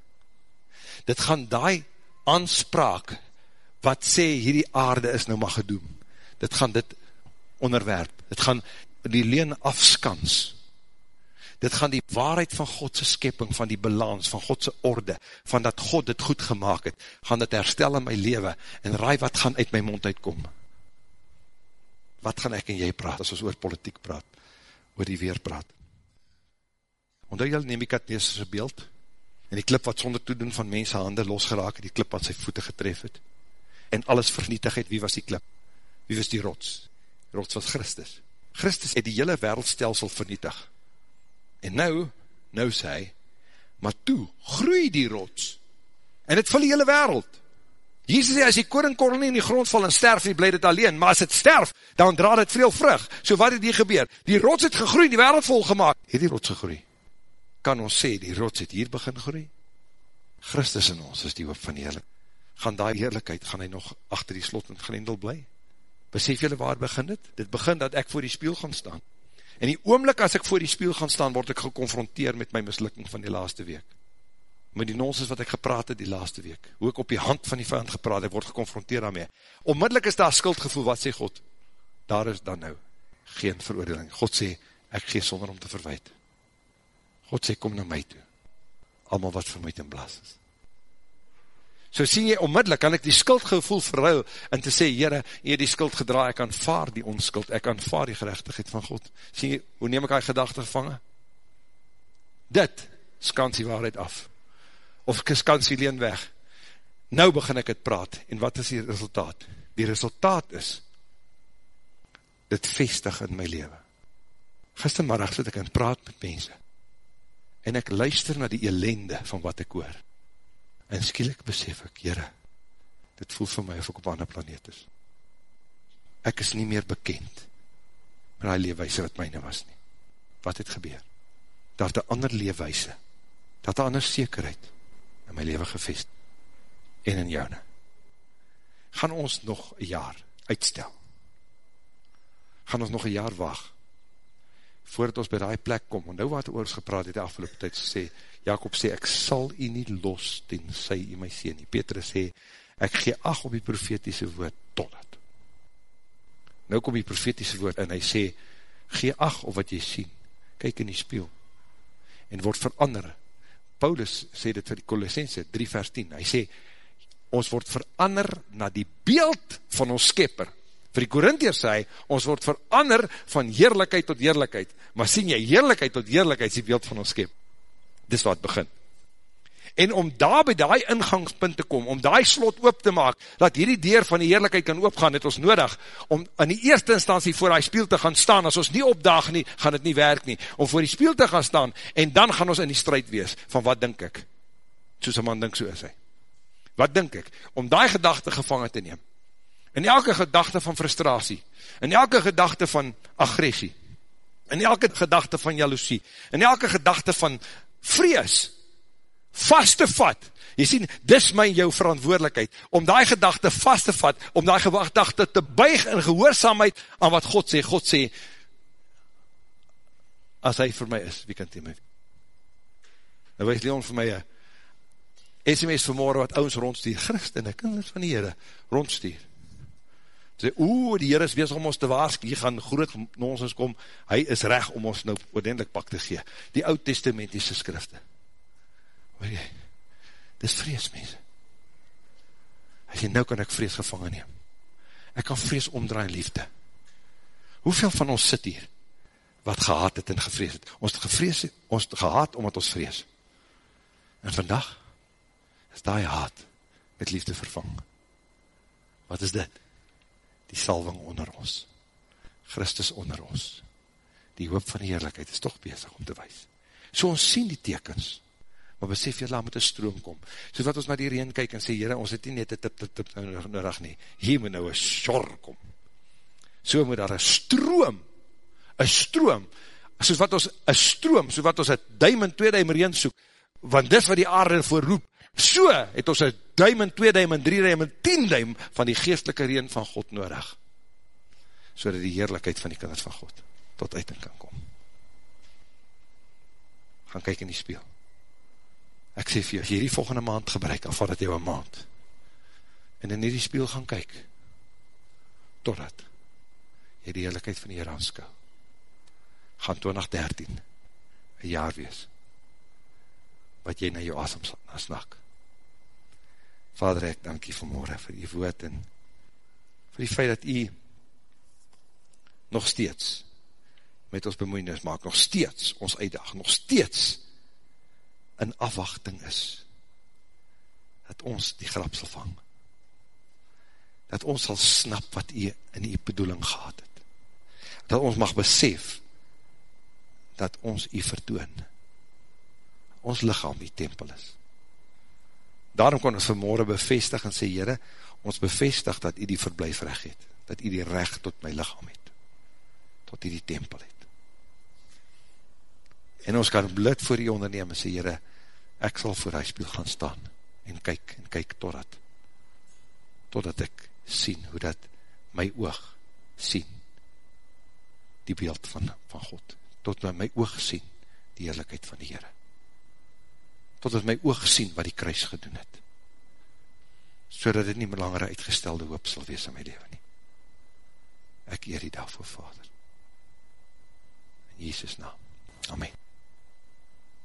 Dit gaan die aanspraak, wat sê hierdie aarde is nou maar gedoem, dit gaan dit onderwerp, dit gaan die leen afskans, dit gaan die waarheid van Godse skepping, van die balans, van Godse orde, van dat God dit goed gemaakt het, gaan dit herstel in my leven, en raai wat gaan uit my mond uitkom? Wat gaan ek en jy praat, as ons oor politiek praat, oor die weer praat? Ondou jy neem die katneserse beeld, en die klip wat sonder toedoen van mense hande losgeraak, die klip wat sy voete getref het, en alles vernietig het, wie was die klip? Wie was die rots? Die rots was Christus. Christus het die hele wereldstelsel vernietig. En nou, nou sê hy, maar toe, groei die rots, en het vul die hele wereld. Jesus sê, as die koringkorrel nie in die grond val en sterf, nie blij dit alleen, maar as het sterf, dan dra dit veel vrug. So wat het hier gebeur? Die rots het gegroei, die wereld volgemaak. Het die rots gegroei? Kan ons sê, die rots het hier begin groei. Christus in ons is die hoop van die heerlijk. Gaan die heerlijkheid, gaan hy nog achter die slot en grendel bly? Besef jylle waar begin dit? Dit begin dat ek voor die spiel gaan staan. En die oomlik as ek voor die spiel gaan staan, word ek geconfronteer met my mislukking van die laaste week. Met die nonsens wat ek gepraat het die laaste week. Hoe ek op die hand van die vijand gepraat, ek word geconfronteer daarmee. Onmiddellik is daar skuldgevoel, wat sê God? Daar is dan nou geen veroordeling. God sê, ek gee sonder om te verwijt. God sê, kom na my toe, allemaal wat vir my ten blaas is. So sien jy onmiddellik, kan ek die skuldgevoel verruil, en te sê, Heere, jy die skuld gedra, ek aanvaar die onskuld, ek aanvaar die gerechtigheid van God. Sien jy, hoe neem ek die gedachte gevangen? Dit, skans die waarheid af. Of skans die leen weg. Nou begin ek het praat, en wat is die resultaat? Die resultaat is, dit vestig in my leven. Gistermiddag sit ek en praat met mense, en ek luister na die elende van wat ek hoor. En skielik besef ek, jyre, dit voel vir my of ek op ander planeet is. Ek is nie meer bekend met die leefwijse wat myne was nie. Wat het gebeur? Daar het een ander leefwijse, dat het een ander zekerheid in my leven gevest en in joune. Gaan ons nog een jaar uitstel? Gaan ons nog een jaar wacht? Voordat ons by die plek kom, en nou wat oors gepraat het die afgelopen tijd, sê, Jacob sê, ek sal u nie los, ten sy u my sê nie. Petrus sê, ek gee ag op die profetiese woord, totdat. Nou kom die profetiese woord, en hy sê, gee ag op wat jy sien, kyk in die spiel, en word verander. Paulus sê dit vir die Colossense, 3 vers 10, hy sê, ons word verander na die beeld van ons skepper. Vir die Korintiers sê hy, ons word verander van heerlijkheid tot heerlijkheid, maar sien jy, heerlijkheid tot heerlijkheid is die beeld van ons skepper dis wat begin. En om daar by die ingangspunt te kom, om die slot oop te maak, dat hierdie deur van die heerlijkheid kan oopgaan, het ons nodig, om in die eerste instantie voor die spiel te gaan staan, as ons nie opdaag nie, gaan het nie werk nie, om voor die spiel te gaan staan, en dan gaan ons in die strijd wees, van wat denk ek, soos een man denk so is hy, wat denk ek, om die gedachte gevangen te neem, in elke gedachte van frustratie, in elke gedachte van agressie, in elke gedachte van jaloesie, in elke gedachte van vrees, vast te vat, jy sien, dis my jou verantwoordelikheid, om die gedachte vast te vat, om die gedachte te buig in gehoorzaamheid aan wat God sê, God sê, as hy vir my is, wie kan tegen my? Nou wees Leon vir my SMS vanmorgen wat ouds rondstuur, christene, kinders van die Heere, rondstuur, sê, oe, die Heer is wees om ons te waask, hier gaan groot ons kom, hy is reg om ons nou oordentlik pak te gee. Die oud testamentiese skrifte. Hoor jy, dis vrees, mense. Hy sê, nou kan ek vrees gevangen neem. Ek kan vrees omdraai in liefde. Hoeveel van ons sit hier, wat gehaat het en gevrees het? Ons het gevrees, ons het gehaat omdat ons vrees. En vandag, is die haat met liefde vervang. Wat is dit? Die salving onder ons, Christus onder ons, die hoop van die heerlijkheid is toch bezig om te wees. So ons sien die tekens, maar besef jy, laat met een stroom kom, so wat ons na die reen kyk en sê, jyre, ons het nie net een tip, tip, tip, nodig nie, hier moet nou een shor kom, so moet daar een stroom, een stroom, soos wat ons, een stroom, soos wat ons een duim en twee duim reen soek, want dis wat die aarde voor roep, So het ons een duim en twee duim en drie duim en tien duim van die geestelike reen van God nodig. So dat die heerlijkheid van die kinders van God tot uiting kan kom. Gaan kyk in die speel. Ek sê vir jou, hierdie volgende maand gebruik, af wat het jou een maand. En in die speel gaan kyk. Totdat jy die heerlijkheid van die Heer aanskou. Gaan 2013 een jaar wees wat jy na jou asem snak. Vader, ek dank jy vanmorgen vir die woord en vir die feit dat jy nog steeds met ons bemoeienis maak, nog steeds ons uitdag, nog steeds in afwachting is dat ons die grap sal vang. Dat ons sal snap wat jy in die bedoeling gehad het. Dat ons mag besef dat ons jy vertoon. Ons lichaam die tempel is daarom kon ons vanmorgen bevestig en sê, Heere, ons bevestig dat u die verblijf recht het, dat u die recht tot my lichaam het, tot u die tempel het. En ons kan blid voor u onderneem en sê, Heere, ek sal voor hy spiel gaan staan, en kyk, en kyk totdat, totdat ek sien hoe dat my oog sien, die beeld van, van God, tot my oog sien, die eerlijkheid van die Heere totdat my oog sien wat die kruis gedoen het, so dat het nie meer langer uitgestelde hoop sal wees in my leven nie. Ek eer die daarvoor, Vader. In Jesus naam. Amen.